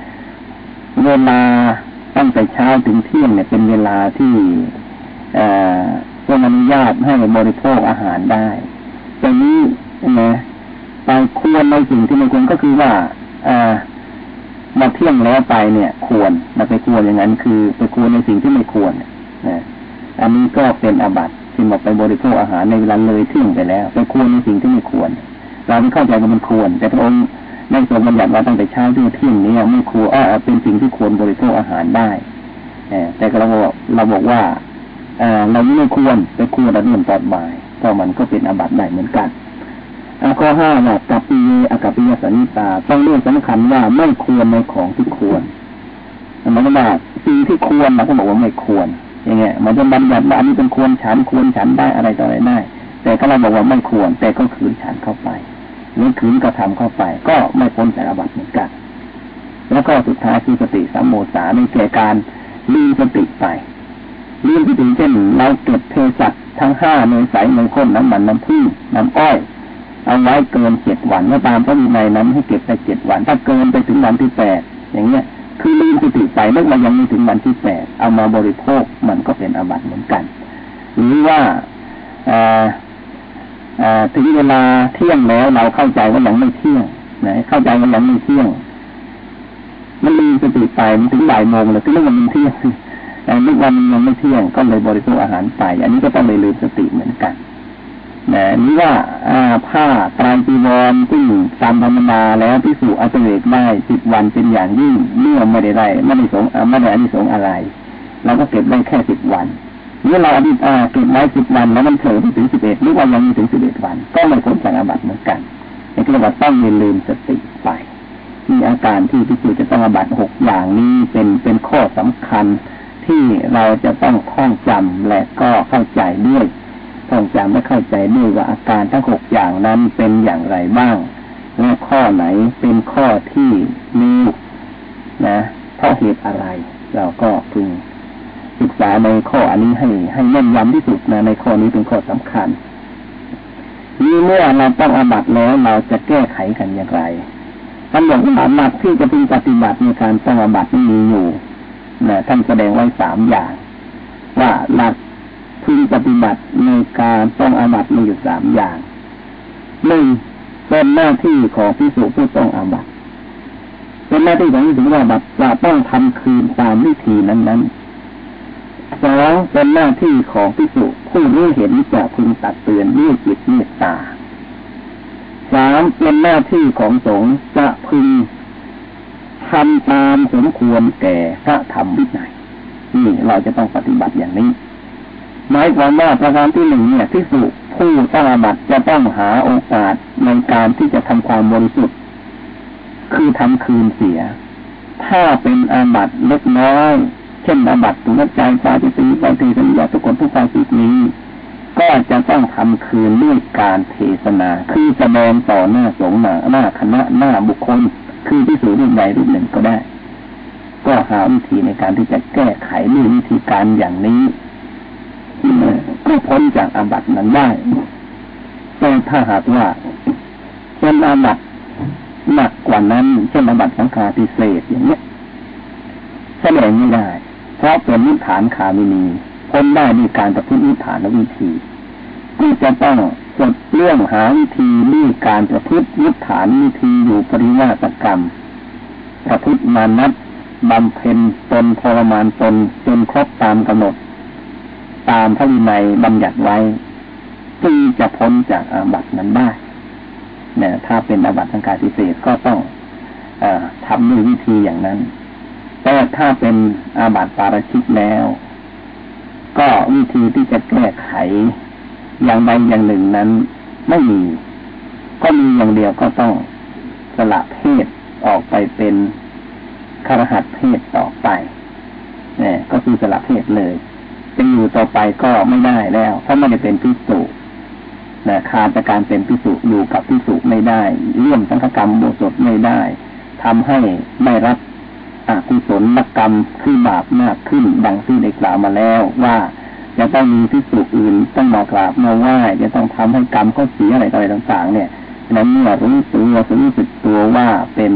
เวลาตั้งแต่เช้าถึงเที่ยงเนี่ยเป็นเวลาที่ทรงอนุญาตให้บริโภคอาหารได้แตรงนี้นะไปควรในสิ่งที่ไมันควรก็คือว่าอ มาเที่ยงแล้วไปเนี่ย ควรมาไปควรอย่างนั้น คือไปควรในสิ่งที่ไม่ควรนะอันนี้ก็เป็นอาบัติที่มาไปบริโภคอาหารในเวลาเลยเที่ยงไปแล้ว ไปควรในสิ่งที่ไม่ควร เราไม่เข้าใจว่ามันควร แต่พระองค์ในทรงบัญญัติว่าตั้งแต่เช้าถึงเที่ยงนี้ไม่ควรเป็นสิ่งที่ควรบริโภคอาหารได้แต่เราเราบอกว่าเราไม่ควรไปควรระเรื่องตอนบ่ายก็มันก็เป็นอาบัติได้เหมือนกัน ข้อห้าว่ากับปีอากับปียสันนิตา ต้องเรื่องสำคัญว่าไม่ควรในของที่ควรมันก็ว่าสิ่งที่ควรเราก็บอกว่าไม่ควร อย่างเงี้ยมันจะบัญญัติว่าอันนี้เป็นควรฉันควรฉันได้อะไรต่ออะไรได้ แต่ก็เราบอกว่าไม่ควร แต่ก็คืนฉันเข้าไปหรือขืนกระทำเข้าไป ก็ไม่พ้นจากอาบัติเหมือนกัน แล้วก็สุดท้ายคือสติสัมโมสาในเก่การลืมสติไปลืมที่ถึงเช่นเราเก็บเทสัตทั้งห้าในใสในข้นน้ำมันน้ำผึ้งน้ำอ้อย เอาไว้เกินเจ็ดวันเมื่อตามพระวินัยนั้นให้เก็บไปเจ็ดวัน ถ้าเกินไปถึงวันที่แปดอย่างเงี้ย คือลืมสติไปเมื่อมันยังไม่ถึงวันที่แปดเอามาบริโภคมันก็เป็นอาบัติเหมือนกัน หรือว่าถึงเวลาเที่ยงแล้วเราเข้าใจว่ายังไม่เที่ยงนะเข้าใจว่ายังไม่เที่ยง มันลืมสติไปมันถึงบ่ายโมงเลยคือเรื่องมันเที่ยงแต่เมื่อวันมันยังไม่เที่ยงก็เลยบริโภคอาหารไป อันนี้ก็ต้องเลยลืมสติเหมือนกัน นะนี่ว่าผ้าตรายจีวรซึ่งตามธรรมดาแล้วพิสูจน์อัตเวกได้สิบวันเป็นอย่างยิ่งเมื่อไม่ได้ได้ไม่ได้สงไม่ได้อานิสงอะไรเราก็เก็บได้แค่สิบวันเมื่อเราอดีตเก็บไว้สิบวันแล้วมันเผลอไปถึงสิบเอ็ดหรือว่ายังมีถึงสิบเอ็ดวัน ก็ไม่พ้นจากอาบัติเหมือนกันนี่ก็เรียกว่าต้องอย่าลืมสติไปมีอาการที่พิสูจน์จะต้องอาบัติหกอย่างนี้เป็นเป็นข้อสำคัญที่เราจะต้องท่องจำและก็เข้าใจด้วย ท่องจำและเข้าใจด้วยว่าอาการทั้งหกอย่างนั้นเป็นอย่างไรบ้างและข้อไหนเป็นข้อที่มีนะ เพราะเหตุอะไร เราก็พึงศึกษาในข้ออันนี้ให้ให้แน่นยำที่สุดนะในข้อนี้เป็นข้อสำคัญนี่เมื่อเราต้องอาบัตแล้วเราจะแก้ไขกันอย่างไรท่านบอกว่าหลักที่จะเป็นปฏิบัติในการต้องอาบัตนี้มีอยู่นะท่านแสดงไว้สามอย่าง ว่าหลัก พึงปฏิบัติในการต้องอาบัตมีอยู่สามอย่างหนึ่งเป็นหน้าที่ของพิสุผู้ต้องอาบัตเป็นหน้าที่ของพิสุผู้อาบัตจะต้องทำคืนตามวิธีนั้นๆสองเป็นหน้าที่ของพิสุผู้รู้เห็นจะพึงตักเตือนด้วยจิตเมตตาสามเป็นหน้าที่ของสงฆ์จะพึงทำตามสมควรแก่พระธรรมวินัยนี่เราจะต้องปฏิบัติอย่างนี้ หมายความว่าประการที่หนึ่งเนี่ยที่สุผู้ตั้งอาบัติจะต้องหาโอกาสในการที่จะทำความบริสุทธิ์คือทำคืนเสีย ถ้าเป็นอาบัติเล็กน้อย เช่นอาบัติตุนใจปาจิตีปาตีสัญญาทุกคนทุกภาสิตนี้ ก็จะต้องทำคืนด้วยการเทศนา คือแสดงต่อหน้าสงฆ์หน้าคณะหน้าบุคคล คือที่สูรุ่นใดรุ่นหนึ่งก็ได้ ก็หาวิธีในการที่จะแก้ไขด้วยวิธีการอย่างนี้ ก็พ้นจากอาบัตินั้นได้ แต่ถ้าหากว่าเป็นอาบัติหนักกว่านั้น เช่นอาบัติสังฆาทิเศษอย่างเนี้ยแสดงไม่ได้ เพราะเป็นนิฐานขามินีพ้นได้ด้วยการประพฤตินิฐานวิธีก็จะต้องจดเรื่องหาวิธีด้วยการประพฤตินิฐานวิธีอยู่ปริวาสกรรม ประพฤติมานัดบำเพ็ญตนทรมานตนจนครบตามกำหนด ตามพระวินัยบัญญัติไว้จึงจะพ้นจากอาบัตินั้นได้เนี่ยถ้าเป็นอาบัติทางการพิเศษก็ต้องอทำด้วยวิธีอย่างนั้น แต่ถ้าเป็นอาบัติปาราชิกแล้ว ก็วิธีที่จะแก้ไขอย่างใดอย่างหนึ่งนั้นไม่มี ก็มีอย่างเดียวก็ต้องสละเพศออกไปเป็นคารหัสเพศต่อไปเนี่ยก็คือสละเพศเลย จะอยู่ต่อไปก็ไม่ได้แล้ว เพราะไม่ได้เป็นพิสุนะขาดจากการเป็นพิสุอยู่กับพิสุไม่ได้เลื่อมสังฆกรรมโบสถไม่ได้ทำให้ไม่รับอกุศลกรรมขึ้นบาปมากขึ้น ดังที่ได้กล่าวมาแล้วว่าจะต้องมีพิสุอื่นต้องมากราบมาไหว้จะต้องทำให้กรรมเขาเสียอะไรอะไรต่างๆ เนี่ยนั้นเมื่อรู้ตัวรู้สึกตัวว่าเป็น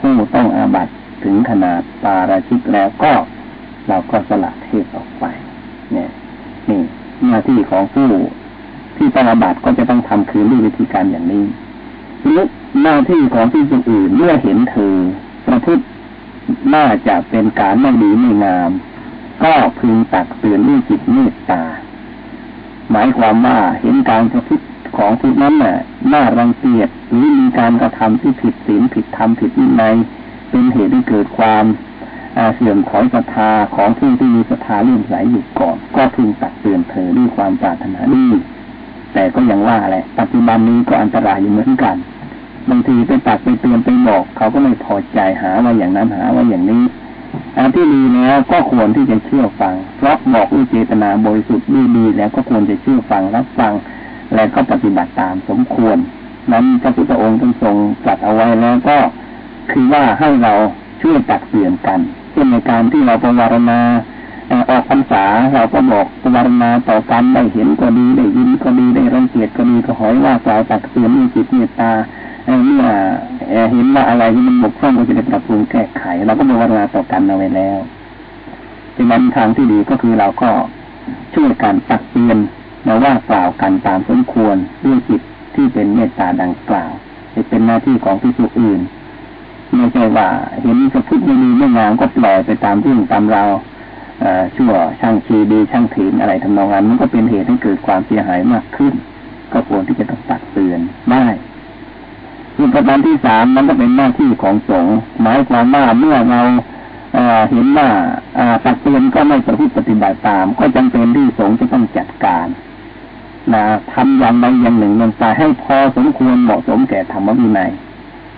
ผู้ต้องอาบัตถึงขนาดปาราชิกแล้วก็ เราก็สละเทศออกไป เนี่ยนี่หน้าที่ของผู้ที่ต้องอาบัติก็จะต้องทำคืนด้วยวิธีการอย่างนี้ทีนี้หน้าที่ของที่สุอื่นเมื่อเห็นเธอประพฤติน่าจะเป็นการไม่ดีไม่งาม ก็พึงตักเตือนด้วยจิตเมตตา หมายความว่าเห็นการประพฤติของผู้นั้นน่ะน่ารังเกียจหรือมีการกระทำที่ผิดศีลผิดธรรมผิดวินัยเป็นเหตุให้เกิดความ เสื่อมถอยศรัทธาของผู้ที่มีศรัทธาเลื่อมใสอยู่ก่อน ก็พึงตักเตือนเธอด้วยความปรารถนาดีแต่ก็ยังว่าแหละปัจจุบันนี้ก็อันตรายอยู่เหมือนกันบางทีไปตักไปเตือนไปบอกเขาก็ไม่พอใจหาว่าอย่างนั้นหาว่าอย่างนี้อันที่ดีแล้วก็ควรที่จะเชื่อฟัง เพราะบอกอุเจตนาบริสุทธิ์ดีดีแล้วก็ควรจะเชื่อฟังรับฟัง และก็ปฏิบัติตามสมควร นั้นพระพุทธองค์ทรงตรัสเอาไว้แล้วก็คือว่าให้เราช่วยตักเตือนกัน เช่นในการที่เราปวารณาออกพรรษาเราก็บอกปวารณาต่อกันได้เห็นก็ดีได้ยินก็ดีได้รังเกียจก็ดีก็หอยว่ากล่าวตักเตือนมีจิตเมตตาเมื่อเห็นว่าอะไรที่มันบกพร่องก็จะได้ปรับปรุงแก้ไขเราก็ปวารณาต่อกันเอาไว้แล้วดังนั้นทางที่ดีก็คือเราก็ช่วยกันตักเตือนเราว่ากล่าวกันตามสมควรด้วยจิตที่เป็นเมตตาดังกล่าวจะเป็นหน้าที่ของพิสุอื่น ไม่ใช่ว่าเห็นสพุลไม่มีไม่งามก็ปล่อยไปตามเรื่องตามราวชั่วช่างชีดีช่างถีนอะไรทำนองนั้นมันก็เป็นเหตุให้เกิดความเสียหายมากขึ้น ก็ควรที่จะต้องตักเตือนได้ส่วนประการที่สามมันก็เป็นหน้าที่ของสงฆ์หมายความว่าเมื่อเราเห็นว่าตักเตือนก็ไม่ประพฤติปฏิบัติตาม ก็จำเป็นที่สงฆ์จะต้องจัดการนะทำอย่างใดอย่างหนึ่งลงไปให้พอสมควรเหมาะสมแก่ธรรมวินัย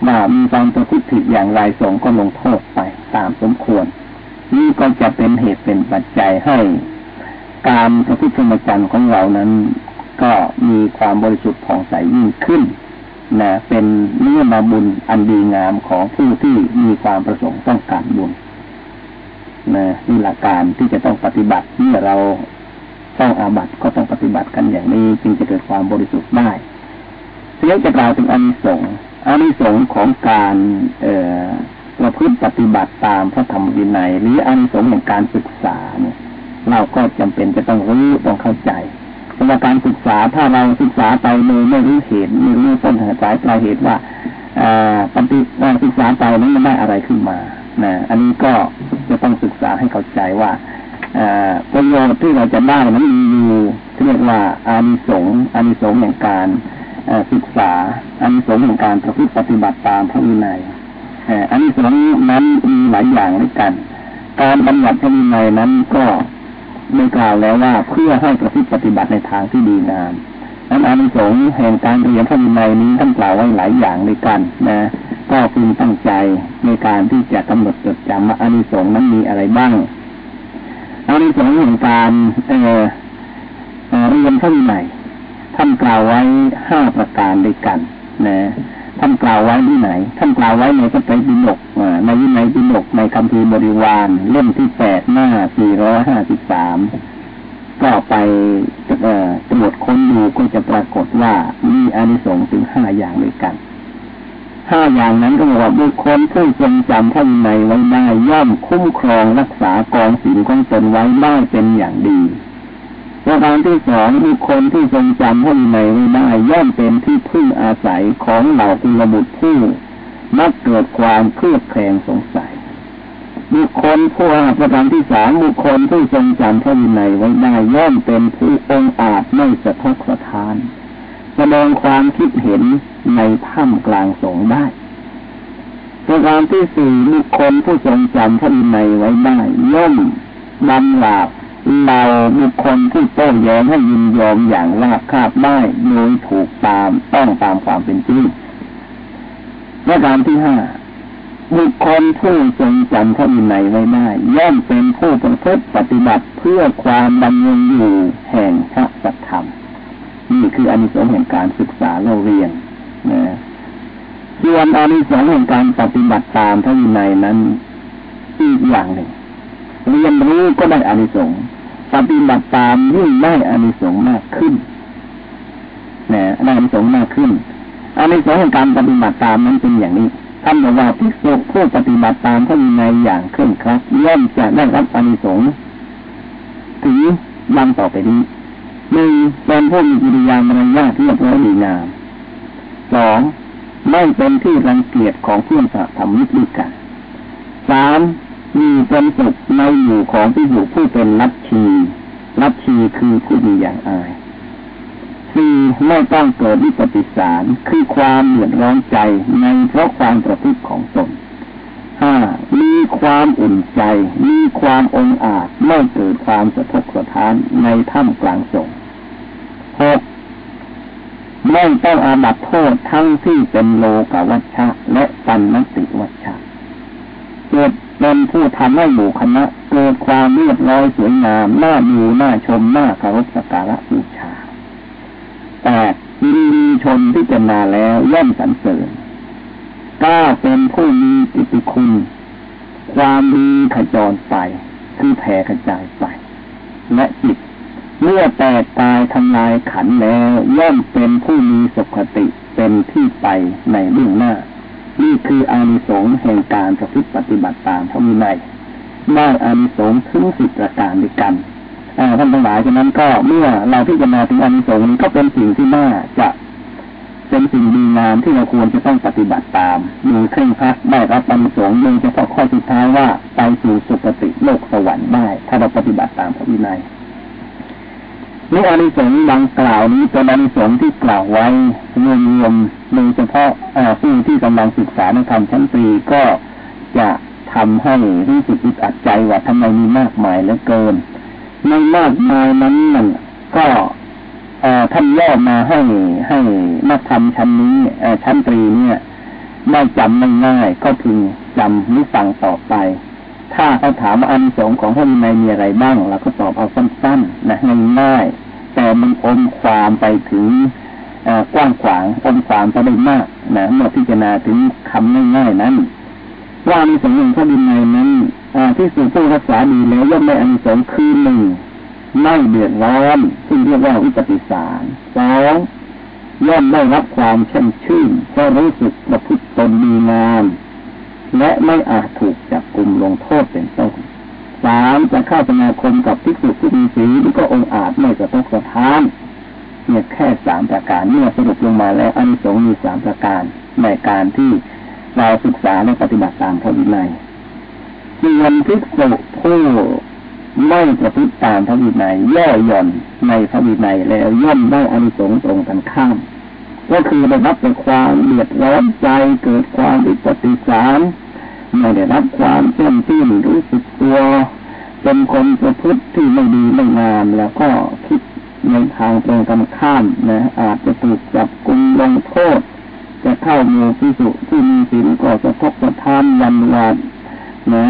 ว่ามีความประพฤติผิดอย่างไรสงก็ลงโทษไปตามสมควร นี่ก็จะเป็นเหตุเป็นปัจจัยให้ การประพฤติธรรมจันทร์ของเรานั้น ก็มีความบริสุทธิ์ผ่องใสยิ่งขึ้นนะเป็นเนื้อมาบุญอันดีงามของผู้ที่มีความประสงค์ต้องการบุญนะนี่หลักการที่จะต้องปฏิบัติเมื่อเราต้องอาบัติก็ต้องปฏิบัติกันอย่างนี้จึงจะเกิดความบริสุทธิ์ได้เสียจะกล่าวถึงอานิสงส์ อานิสงส์ของการเอประพฤติปฏิบัติตามพระธรรมวินัย หรืออานิสงส์ของการศึกษาเนี่ยเราก็จำเป็นจะต้องรู้ต้องเข้าใจเพราะการศึกษาถ้าเราศึกษาไปโดยไม่รู้เหตุไม่รู้ต้นสายปลายเหตุว่าปฏิศึกษาไปนั้นมันได้อะไรขึ้นมานะอันนี้ก็จะต้องศึกษาให้เข้าใจว่าประโยชน์ที่เราจะได้นั้นมีอยู่เรียกว่าอานิสงส์อานิสงส์แห่งการ ศึกษาอานิสงส์แห่งการประพฤติปฏิบัติตามพระวินัยอานิสงส์นั้นมีหลายอย่างด้วยกัน การบัญญัติพระวินัยนั้นก็ได้กล่าวแล้วว่าเพื่อให้ประพฤติปฏิบัติในทางที่ดีงามนั้นอานิสงส์แห่งการเรียนพระวินัยนี้ท่านกล่าวไว้หลายอย่างด้วยกันนะก็พึงตั้งใจในการที่จะกำหนดจดจำว่าอานิสงส์นั้นมีอะไรบ้างอานิสงส์แห่งการเเรียนพระวินัย ท่านกล่าวไว้ห้าประการด้วยกันนะท่านกล่าวไว้ที่ไหน ท่านกล่าวไว้ในพระไตรปิฎกในวินัยปิฎกในคำพีบริวารเล่มที่แปดหน้าสี่ร้อยห้าสิบสามก็ไปตรวจค้นดูก็จะปรากฏว่ามีอานิสงส์ถึงห้าอย่างด้วยกันห้าอย่างนั้นก็บอกว่าบุคคลผู้ทรงจำพระวินัยไว้ได้ย่อมคุ้มครองรักษากองศีลของตนไว้ได้เป็นอย่างดี ประการที่สองบุคคลที่ทรงจำพระวินัยไว้ได้ย่อมเป็นที่พึ่งอาศัยของเหล่าอุลบุตรผู้มักเกิดความเครือบแคลงสงสัย บุคคลผู้ประการที่สามบุคคลผู้ทรงจำพระวินัยไว้ได้ย่อมเป็นผู้องอาจไม่สะทกสะท้านแสดงความคิดเห็นในถ้ำกลางสงได้ประการที่สี่บุคคลผู้ทรงจำพระวินัยไว้ได้ย่อมบำลาบ เราบุคคลที่โต้แย้งให้ยินยอมอย่างราบคาบได้โดยถูกตามต้องตามความเป็นจริงประการที่ห้าบุคคลผู้ทรงจำพระวินัยไว้ได้ย่อมเป็นผู้ประพฤติปฏิบัติเพื่อความดำรงอยู่แห่งพระสัทธรรม นี่คืออนิสงส์แห่งการศึกษาเราเรียนนะส่วนอนิสงส์แห่งการปฏิบัติตามพระวินัยนั้นอีกอย่างหนึ่งเรียนรู้ก็ได้อานิสงส์ ปฏิบัติตามยิ่งได้อานิสงส์มากขึ้นนะได้อานิสงส์มากขึ้นอานิสงส์แห่งการปฏิบัติตามนั้นเป็นอย่างนี้ท่านบอกว่าภิกษุผู้ปฏิบัติตามพระวินัยอย่างเคร่งครัดย่อมจะได้รับอานิสงส์ถึงดังต่อไปนี้หนึ่งเป็นผู้มีกิริยามารยาทเรียบร้อยดีงามสองไม่เป็นที่รังเกียจของเพื่อนสหธรรมิกด้วยกันสาม มีเป็นสุขในอยู่ของที่อยู่ผู้เป็นนัดชีนัดชีคือผู้มีอย่างอายสี่ไม่ต้องเกิดวิปฏิสารคือความเหนื่อยร้อนใจในเพราะความประพฤติของตนห้ามีความอุ่นใจ มีความองอาจไม่เกิดความสะทกสะท้านในถ้ำกลางสงหกไม่ต้องอาบัตโทษทั้งที่เป็นโลกวัชชะ และปันนติวัชชะเกิด เป็นผู้ทำให้หมู่คณะเกิดความเรียบร้อยสวยงามน่าดูน่าชมน่าเคารพสักการะบูชาแปดยินดีชนที่จะมาแล้วย่อมสรรเสริญก้าเป็นผู้มีอิทธิคุณ ความดีขจรไป คือแผ่กระจายไป และจิตเมื่อแตกตายทำลายขันแล้ว ย่อมเป็นผู้มีสุขติเป็นที่ไปในเรื่องหน้า นี่คืออานิสงส์แห่งการประพฤติปฏิบัติตามพระวินัยได้อานิสงส์ถึงสิบประการด้วยกันท่านทั้งหลายฉะนั้นก็เมื่อเราพิจารณาถึงอานิสงส์นี้ก็เป็นสิ่งที่น่าจะเป็นสิ่งดีงามที่เราควรจะต้องปฏิบัติตามมีเคร่งครัดได้รับอานิสงส์โดยเฉพาะข้อสุดท้ายว่าไปสู่สุคติโลกสวรรค์ได้ ถ้าเราปฏิบัติตามพระวินัยนี่อานิสงส์ดังกล่าวนี้เป็นอานิสงส์ที่กล่าวไว้ รวมรวมโดยเฉพาะผู้ที่กำลังศึกษาในธรรมชั้นตรีก็จะทำให้รู้สึกอึดอัดใจว่าทำไมมีมากมายเหลือเกินในมากมายนั้นมันก็ท่านย่อมาให้ให้นักธรรมชั้นนี้ชั้นตรีเนี่ยได้จำง่ายก็พึงจำหรือฟังต่อไป ถ้าเขาถามอันสงของพระวินัยมีอะไรบ้างเราก็ตอบเอาสั้นๆนะง่ายๆแต่มันอมความไปถึง กว้างขวางอมความไปได้มากนะเมื่อพิจารณาถึงคำง่ายๆนั้นว่ามีสงฆ์พระวินัยนั้นที่สุผู้รักษาดีแล้วย่อมได้อันสงคือหนึ่งไม่เดือดร้อนซึ่งเรียกว่าวิปฏิสารสองย่อมได้รับความช่มชื่นเพราะรู้สึกประพฤติตนดีงามและไม่อาจถูกจับกลุ่มลงโทษเป็นต้นสามจะเข้าสมาคมกับภิกษุที่มีศีลก็องอาจไม่จะต้องสะท้าน เนี่ยแค่สามประการเมื่อสรุปลงมาแล้วอันสงมีสามประการในการที่เราศึกษาและปฏิบัติตามพระวินัยส่วนภิกษุผู้ไม่ประพฤติตามพระวินัยย่อหย่อนในพระวินัยแล้วย่อมได้อานิสงส์ตรงกันข้าม ก็คือได้รับแต่ความเดือดร้อนใจเกิดความวิปฏิสารไม่ได้รับความเชื่อมชื่นรู้สึกตัว เป็นคนประพฤติที่ไม่ดีไม่งามแล้วก็คิด ในทางตรงกันข้ามนะอาจจะถูกจับกุมลงโทษ จะเข้ามูพิสุที่มีศีลก็จะทกประทานยันวาดนะ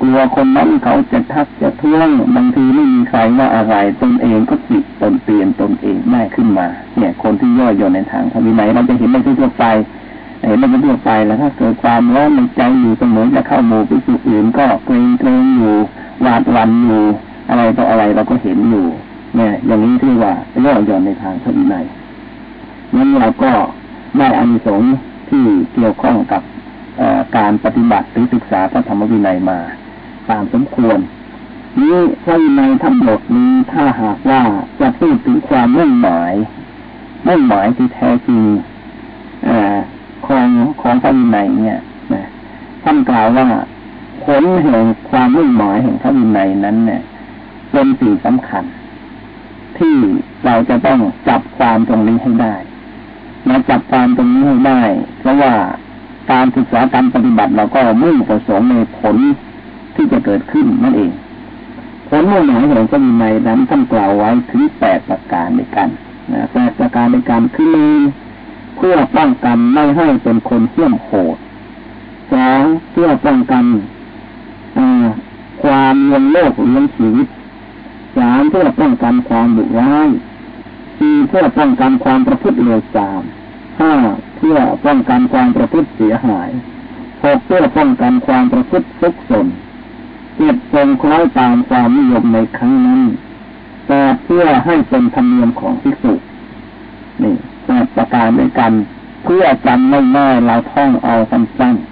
กลัวคนนั้นเขาจะทักจะท้วงบางทีไม่มีใครว่าอะไรตนเองก็จิตตนเปลี่ยนตนเองแม่ขึ้นมา เนี่ย คนที่ย่อหย่อนในทางพระวินัยเราจะเห็นในทั่วไปเห็นในทั่วไปแล้วถ้าเกิดความร้อนในใจอยู่เสมอจะเข้าหมู่ไปสู่อื่นก็เกรงเกรงอยู่หวาดวันอยู่ อะไรต่ออะไรเราก็เห็นอยู่ เนี่ยอย่างนี้ที่ว่าย่อหย่อนในทางพระวินัยนั้นเราก็ได้อานิสงส์ที่เกี่ยวข้องกับการปฏิบัติหรือศึกษาพระธรรมวินัยมา ตามสมควร นี้พระวินัยทั้งหมดนี้ถ้าหากว่าจะพูดถึงความมุ่งหมายมุ่งหมายที่แท้จริงอของของพระวินัยเนี่ยนะท่านกล่าวว่าผลแห่งความมุ่งหมายแห่งพระวินัยนั้นเนี่ยเป็นสิ่งสำคัญ ที่เราจะต้องจับความตรงนี้ให้ได้มาจับความตรงนี้ให้ได้ เพราะว่าการศึกษาการปฏิบัติเราก็มุ่งประสงค์ในผลที่จะเกิดขึ้นนั่นเอง ผลมุ่งหมายของพระวินัยนั้นท่านกล่าวไว้ถึงแปดประการในกันนะแปดประการในการคือหนึ่งเพื่อป้องกันไม่ให้เป็นคนเที่ยมโหดสองเพื่อป้องกันความเงินโลกเลี้ยงชีวิต สามเพื่อป้องกันความดุร้ายสี่เพื่อป้องกันความประพฤติเลวทรามห้าเพื่อป้องกันความประพฤติเสียหายหกเพื่อป้องกันความประพฤติฟุกซนเจ็ดทรงคล้อยตามความนิยมในครั้งนั้นแต่เพื่อให้เป็นธรรมเนียมของภิกษุนี่แปดประการด้วยกัน เพื่อจำไม่ง่ายเราท่องเอาสั้นๆ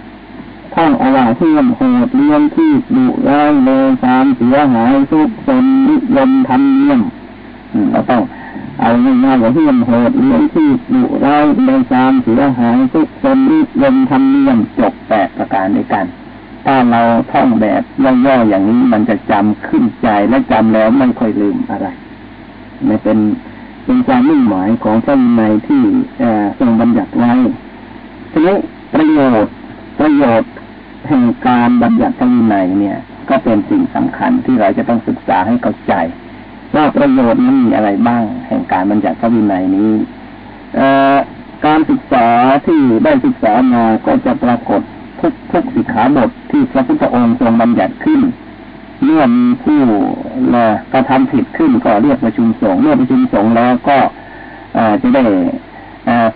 ท่องเอาวาเที่ยมโหดเลี้ยงที่ดุร้ายเลวสามเสียหายทุกคนนิยมทำเนียมเราต้องเอาง่ายๆว่าเที่ยมโหดเลี้ยงที่ดุร้ายเลวสามเสียหายทุกคนนิยมทำเนียมจบแปดประการด้วยกัน ถ้าเราท่องแบบย่อๆอย่างนี้มันจะจำขึ้นใจและจำแล้วไม่ค่อยลืมอะไร ไม่เป็นเป็นความมุ่งหมายของพระวินัยที่ทรงบัญญัติไว้ทีนี้ประโยชน์ ประโยชน์แห่งการบัญญัติพระวินัยเนี่ย ก็เป็นสิ่งสำคัญที่เราจะต้องศึกษาให้เข้าใจ ว่าประโยชน์นั้นมีอะไรบ้าง แห่งการบัญญัติพระวินัยนี้การศึกษาที่ได้ศึกษามาก็จะปรากฏทุกทุกสิกขาบทที่พระพุทธองค์ทรงบัญญัติขึ้นเมื่อมีผู้ละกระทำผิดขึ้นก็เรียกประชุมสงฆ์เมื่อประชุมสงฆ์แล้วก็จะได้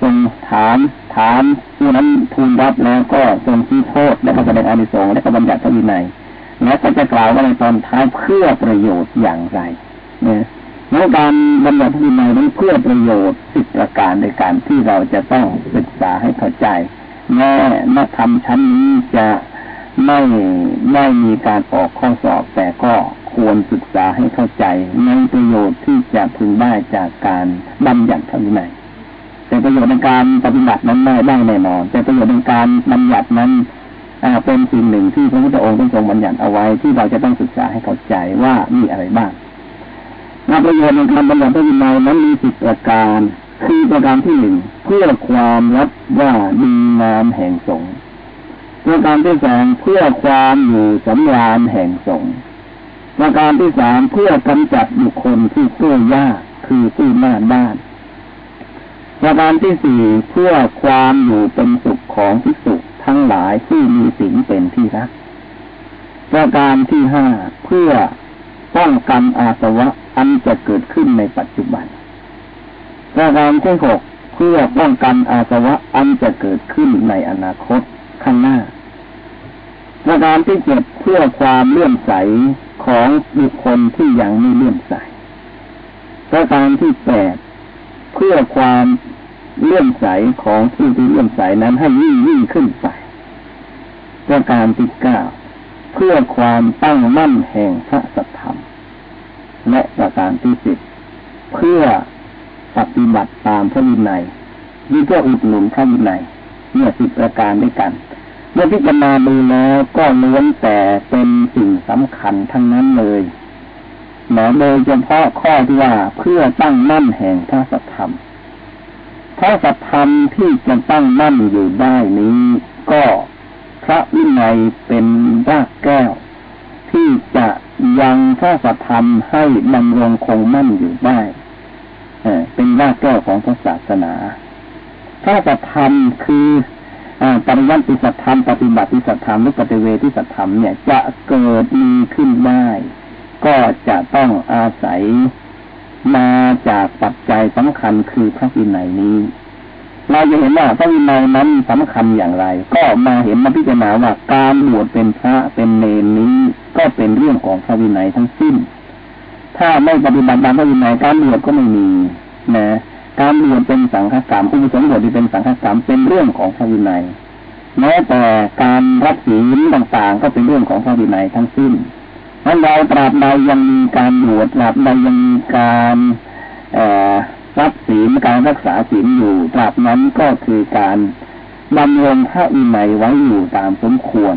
ทรงถาม ถามผู้นั้นทูลรับแล้วก็ทรงชี้โทษและก็แสดงอานิสงส์และก็บัญญัติพระวินัยและก็จะกล่าวว่าในตอนท้ายเพื่อประโยชน์อย่างไรเนี่ยการบัญญัติพระวินัยนั้นเพื่อประโยชน์สิบประการในการที่เราจะต้องศึกษาให้เข้าใจแม้นักธรรมชั้นนี้จะไม่ไม่มีการออกข้อสอบ แต่ก็ควรศึกษาให้เข้าใจในประโยชน์ที่จะพึงได้จากการบัญญัติธรรมไห แต่ประโยชน์ในการปฏิบัตินั้นไม่ได้แน่นอนแต่ประโยชน์ในการบัญญัตินั้นเป็นสิ่งหนึ่งที่พระพุทธองค์ทรงบัญญัติเอาไว้ที่เราจะต้องศึกษาให้เข้าใจว่ามีอะไรบ้างประโยชน์ในการบัญญัติพระวินัยนั้นมีสิบประการคือประการที่หนึ่งเพื่อความรับว่าดีงามแห่งสงฆ์ประการที่สองเพื่อความอยู่สำราญแห่งสงฆ์ประการที่สามเพื่อกำจัดบุคคลที่ตัวยากคือผู้หน้าด้าน ประการที่สี่เพื่อความอยู่เป็นสุขของพิสุทั้งหลายที่มีสิ่งเป็นที่รัก ประการที่ห้าเพื่อป้องกันอาสวะอันจะเกิดขึ้นในปัจจุบัน ประการที่หกเพื่อป้องกันอาสวะอันจะเกิดขึ้นในอนาคตข้างหน้า ประการที่เจ็ดเพื่อความเลื่อมใสของบุคคลที่ยังไม่เลื่อมใส ประการที่แปดเพื่อความ เลื่อมใสของผู้ที่เลื่อมใสนั้นให้ยิ่งยิ่งขึ้นไปประการที่เก้าเพื่อความตั้งมั่นแห่งพระสัทธรรม และประการที่สิบเพื่อปฏิบัติตามพระวินัยนี่เพื่ออุดหนุนพระวินัยเนี่ยสิบประการด้วยกัน เมื่อพิจารณาดูแล้วก็ล้วนแต่เป็นสิ่งสำคัญทั้งนั้นเลยหมอโดยเฉพาะข้อที่ว่าเพื่อตั้งมั่นแห่งพระสัทธรรม พระสัทธรรมที่จะตั้งมั่นอยู่ได้นี้ ก็พระวินัยเป็นรากแก้ว ที่จะยังพระสัทธรรมให้ดำรงคงมั่นอยู่ได้เป็นรากแก้วของพระศาสนา พระสัทธรรมคือปริยัติสัทธรรมปฏิบัติสัทธรรมหรือปฏิเวทิสัทธรรมเนี่ยจะเกิดมีขึ้นได้ ก็จะต้องอาศัย มาจากปัจจัยสำคัญคือพระวินัยนี้ เราจะเห็นว่าพระวินัยนั้นสำคัญอย่างไร ก็มาเห็นมาพิจารณาว่าการบวชเป็นพระเป็นเนรนี้ก็เป็นเรื่องของพระวินัยทั้งสิ้น ถ้าไม่ปฏิบัติตามพระวินัยการบวชก็ไม่มีนะการบวชเป็นสังฆกรรมอุปสมบทที่เป็นสังฆกรรมเป็นเรื่องของพระวินัยแม้แต่การรับศีลต่างๆ ก็เป็นเรื่องของพระวินัยทั้งสิ้น นั้นเราตราบใดยังมีการบวชตราบใดยังมีการรับศีลการรักษาศีลอยู่ตราบนั้นก็คือการดำรงพระอินัยไว้อยู่ตามสมควร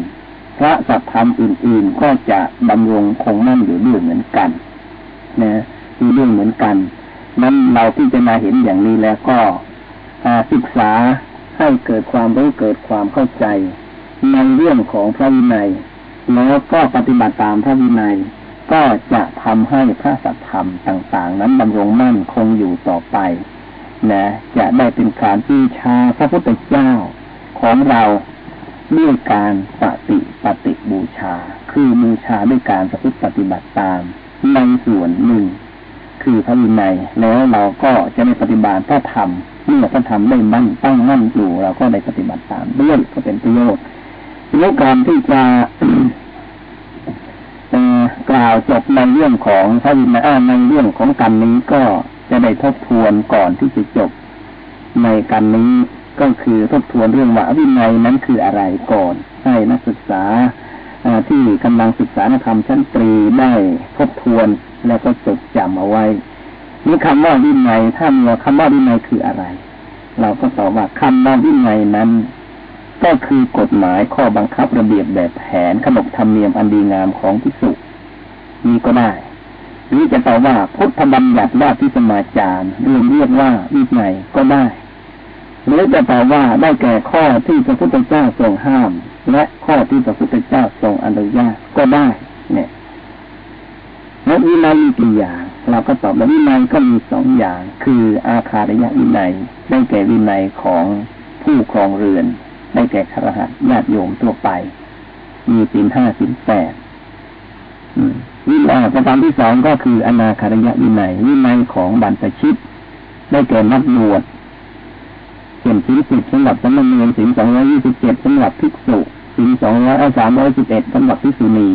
พระสัตธรรมอื่น ๆ ก็จะดำรงคงมั่นอยู่ด้วยเหมือนกันนะมีเรื่องเหมือนกัน นั้นเราพิจารณาเห็นอย่างนี้แล้วก็ศึกษาให้เกิดความรู้เกิดความเข้าใจ ในเรื่องของพระวินัย แล้วก็ปฏิบัติตามพระวินัย ก็จะทำให้พระสัทธรรมต่างๆ นั้นดำรงมั่นคงอยู่ต่อไปนะจะได้เป็นการที่ชาพระพุทธเจ้าของเราด้วยการปฏิปฏิบูชา คือบูชาด้วยการปฏิบัติตามในส่วนหนึ่ง คือพระวินัยแล้วเราก็จะได้ปฏิบัติพระธรรมเมื่อพระธรรมได้มั่นตั้งมั่นอยู่เราก็ได้ปฏิบัติตามด้วยก็เป็นประโยชน์ ในการที่จะกล่าวจบในเรื่องของพระวินัยในเรื่องของกันนี้ก็จะได้ทบทวนก่อนที่จะจบ ในกันนี้ก็คือทบทวนเรื่องว่าวินัยนั้นคืออะไรก่อน ให้นักศึกษาที่กำลังศึกษาธรรมชั้นตรีได้ทบทวนแล้วก็จดจำเอาไว้นี่คำว่าวินัยถ้ามีคำว่าวินัยคืออะไร เราก็ตอบว่าคำว่าวินัยนั้น ก็คือกฎหมายข้อบังคับระเบียบแบบแผนขนบธรรมเนียมอันดีงามของพิสุนี้ก็ได้หรือจะตอบว่าพุทธบัญญัติว่าพิสมาจารย์รวมเรียกว่าวินัยก็ได้ หรือจะตอบว่าได้แก่ข้อที่พระพุทธเจ้าทรงห้าม และข้อที่พระพุทธเจ้าทรงอนุญาตก็ได้ เนี่ยแล้ววินัยมีกี่อย่าง เราก็ตอบว่าวินัยก็มีสองอย่าง คืออาคารยะวินัย ได้แก่วินัยของผู้ครองเรือน ได้แก่ครหัสญาติโยมทั่วไป มีสินห้าสินแปดวินัยประการที่สองก็คืออนาคารยะวินัยวินัยของบรรพชิต ได้แก่นักบวชเช่นสินสิบสำหรับสมณเณรสินสองร้อยี่สิบเจ็ดสำหรับภิกษุสินสองร้อยสามร้อยสิบเอ็ดสำหรับภิกษุณี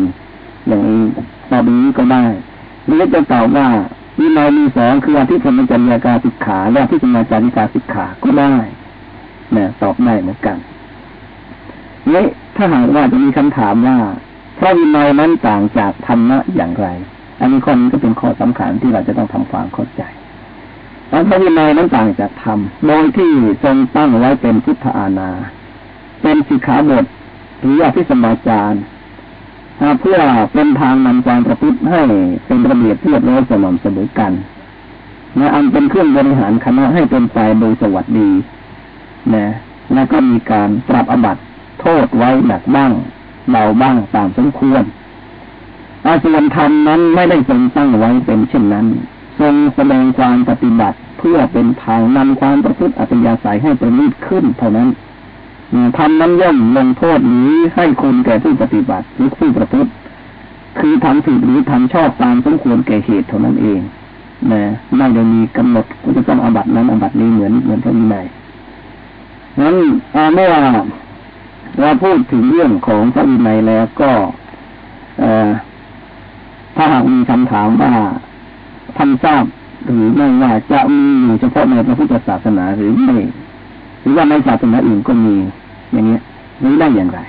อย่างนี้ตอบนี้ก็ได้หรือจะตอบว่าวินัยมีสองคืออธิสมจัญญาการสิกขา และอธิสมาจาริกาสิกขาก็ได้นะตอบได้เหมือนกัน นี่ถ้าหากว่าจะมีคำถามว่าพระวินัยนั้นต่างจากธรรมะอย่างไร อันนี้ข้อนี้ก็เป็นข้อสำคัญที่เราจะต้องทำความเข้าใจพระวินัยนั้นต่างจากธรรมโดยที่ทรงตั้งไว้เป็นพุทธานา เป็นสิกขาบทหรืออภิสมาจารเพื่อเป็นทางนำการประพฤติให้เป็นระเบียบเรียบร้อยสม่ำเสมอกันนะอันเป็นเครื่องบริหารคณะให้เป็นไปโดยสวัสดีนะแล้วก็มีการปรับอบัต โทษไว้หนักบ้างเบาบ้างตามสมควรอาส่วนธรรมนั้นไม่ได้ทรงตั้งไว้เป็นเช่นนั้น ทรงแสดงความปฏิบัติเพื่อเป็นทางนำความประพฤติอัตยาศัยให้ประณีตขึ้นเท่านั้นทำนั้นย่อมลงโทษหรือให้คุณแก่ผู้ปฏิบัติหรือผู้ประพฤติ คือทำผิดหรือทำชอบตามสมควรแก่เหตุเท่านั้นเองนะไม่ได้มีกำหนดว่าจะต้องอาบัตินั้นอาบัตินี้เหมือนเหมือนพระวินัยนั้นเมื่อ เราพูดถึงเรื่องของพระวินัยแล้วก็ถ้าหากมีคำถามว่าท่านทราบหรือไม่ว่าจะมีอยู่เฉพาะในพระพุทธศาสนาหรือไม่ หรือว่าในศาสนาอื่นก็มี อย่างนี้หรือได้อย่างไร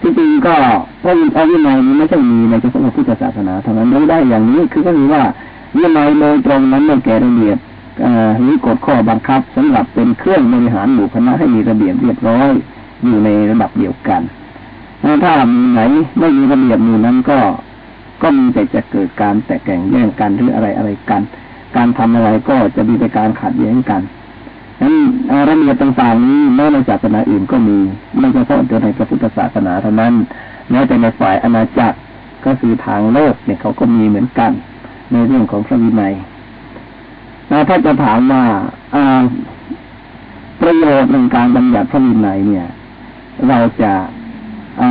ที่จริงก็พระวินัยนี้ไม่ใช่มีในเฉพาะพระพุทธศาสนาเท่านั้นรู้ได้อย่างนี้คือก็คือว่าวินัยโดยตรงนั้นไม่แก่ระเบียบหรือกฎข้อบังคับสำหรับเป็นเครื่องบริหารหมู่คณะให้มีระเบียบเรียบร้อย อยู่ในระดับเดียวกันถ้ามีไหนไม่มีระเบียบหมู่นั้นก็ก็มีแต่จะเกิดการแตกแข่งแย่งกันหรืออะไรอะไรกัน การทำอะไรก็จะมีแต่การขัดแย้งกันนั้นระเบียบต่างๆนี้แม้ในศาสนาอื่นก็มีไม่เฉพาะแต่ในพระพุทธศาสนาเท่านั้นแม้แต่ในฝ่ายอาณาจักรก็คือทางโลกเนี่ยเขาก็มีเหมือนกัน ในเรื่องของพระวินัยถ้าจะถามว่าประโยชน์ในการบัญญัติพระวินัยเนี่ย เราจะ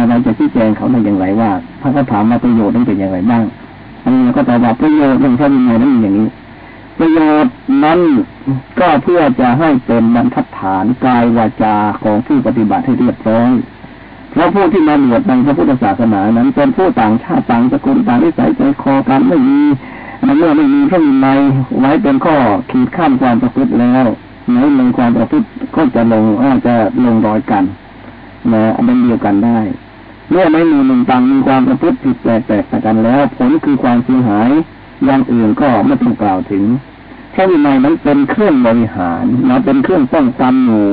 เราจะชี้แจงเขาในอย่างไรว่าถ้าเขาถามมาประโยชน์นั้นเป็นอย่างไรบ้างอันนี้เราก็ตอบว่าประโยชน์ในพระวินัยนั้นอย่างนี้ ประโยชน์นั้นก็เพื่อจะให้เป็นบรรทัดฐานกายวาจาของผู้ปฏิบัติให้เรียบร้อยเพราะผู้ที่มาบวชในพระพุทธศาสนานั้นเป็นผู้ต่างชาติต่างสกุลต่างนิสัยใจคอกันไม่มีเมื่อไม่มีพระวินัยไว้เป็นข้อขีดข้ามความประพฤติแล้วในในความประพฤติก็จะลงอาจจะลงรอยกัน นะอันเดียวกันได้ เมื่อไม่มีหนึ่งต่างมีความประพฤติผิดแปลกแตกกันแล้ว ผลคือความเสียหายอย่างอื่นก็ไม่ต้องกล่าวถึงพระวินัยนั้นเป็นเครื่องบริหารนะเป็นเครื่องป้องกันหมู่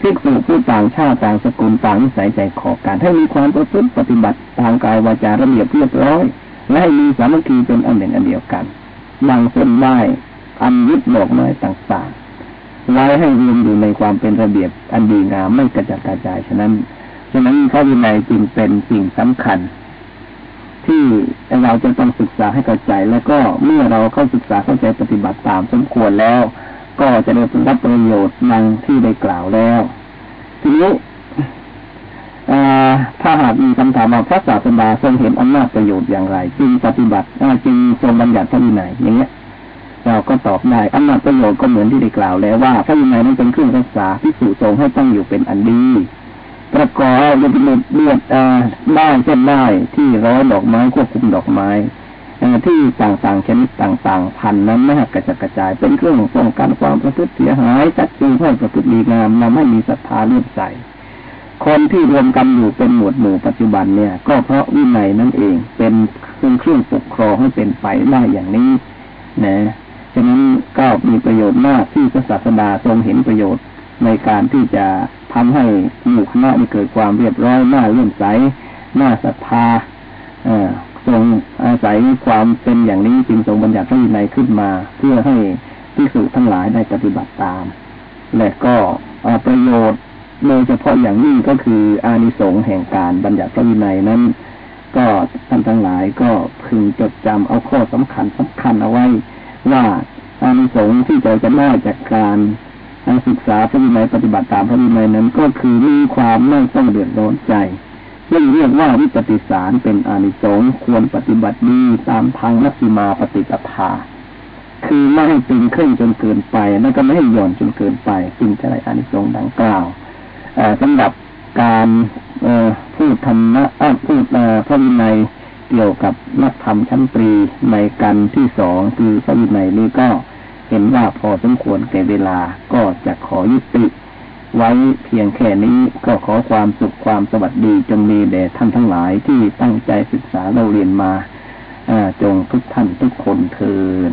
ภิกษุผู้ต่างชาติต่างสกุลต่างนิสัยใจขอการให้มีความประพฤติปฏิบัติทางกายวาจาระเบียบเรียบร้อย และให้มีสามัคคีเป็นอันหนึ่งอันเดียวกันดังเส้นไหวอันยึดดอกไม้ต่างๆ ไว้ให้รวมอยู่ในความเป็นระเบียบอันดีงามไม่กระจัดกระจายฉะนั้นฉะนั้นพระวินัยจึงเป็นสิ่งสำคัญ ที่เราจะต้องศึกษาให้เข้าใจ แล้วก็เมื่อเราเข้าศึกษาเข้าใจปฏิบัติตามสมควรแล้ว ก็จะได้รับประโยชน์นังที่ได้กล่าวแล้ว ทีนี้ถ้าหากมีคำถามว่าพระศาสดาทรงเห็นอำนาจประโยชน์อย่างไร จึงปฏิบัติจึงทรงบัญญัติพระวินัยอย่างเงี้ย เราก็ตอบได้อำนาจประโยชน์ก็เหมือนที่ได้กล่าวแล้วว่าพระวินัยนั้นเป็นเครื่องรักษาพิสูจทรงให้ตั้งอยู่เป็นอันดีประกอบเลือดเลือดได้เช่นได้ที่ร้อยดอกไม้ควบคุมดอกไม้ที่ต่างๆชนิดต่างๆ พันนั้นไม่หักกระจกระจาย เป็นเครื่องป้องกันความประพฤติเสียหายจัดจูงให้ประพฤติดีงามนำให้มีศรัทธาเลื่อมใสคนที่รวมกันอยู่เป็นหมวดหมู่ปัจจุบันเนี่ย ก็เพราะวินัยนั่นเองเป็นเครื่องเครื่องปกครองให้เป็นไปได้อย่างนี้นะ ฉะนั้นก็มีประโยชน์มากที่พระศาสดาทรงเห็นประโยชน์ในการที่จะทำให้หมู่คณะมีเกิดความเรียบร้อยน่าเลื่อมใสน่าศรัทธาทรงอาศัยความเป็นอย่างนี้จึงทรงบัญญัติพระวินัยขึ้นมา เพื่อให้ที่สุทั้งหลายได้ปฏิบัติตาม และก็ประโยชน์โดยเฉพาะอย่างยิ่งก็คืออานิสงส์แห่งการบัญญัติพระวินัยนั้น ก็ท่านทั้งหลายก็พึงจดจำเอาข้อสำคัญสำคัญเอาไว้ ว่าอานิสงส์ที่จะจะได้จากการศึกษาพระวินัยปฏิบัติตามพระวินัยนั้นก็คือมีความไม่ต้องเดือดร้อนใจซึ่งเรียกว่าวิปฏิสารเป็นอานิสงส์ควรปฏิบัติดีตามทางนักสิมาปฏิปทา คือไม่ให้ตึงเคร่งจนเกินไป แล้วก็ไม่ให้หย่อนจนเกินไปจึงจะได้อานิสงส์ดังกล่าวสำหรับการพูดธรรมะพูดพระวินัย เกี่ยวกับนักธรรมชั้นตรีในกันที่สองคือพระวินัยนี้ก็เห็นว่าพอสมควรแก่เวลาก็จะขอยุติ ไว้เพียงแค่นี้ก็ขอความสุขความสวัสดีจงมีแด่ท่านทั้งหลายที่ตั้งใจศึกษาเราเรียนมาจงทุกท่านทุกคนเทิน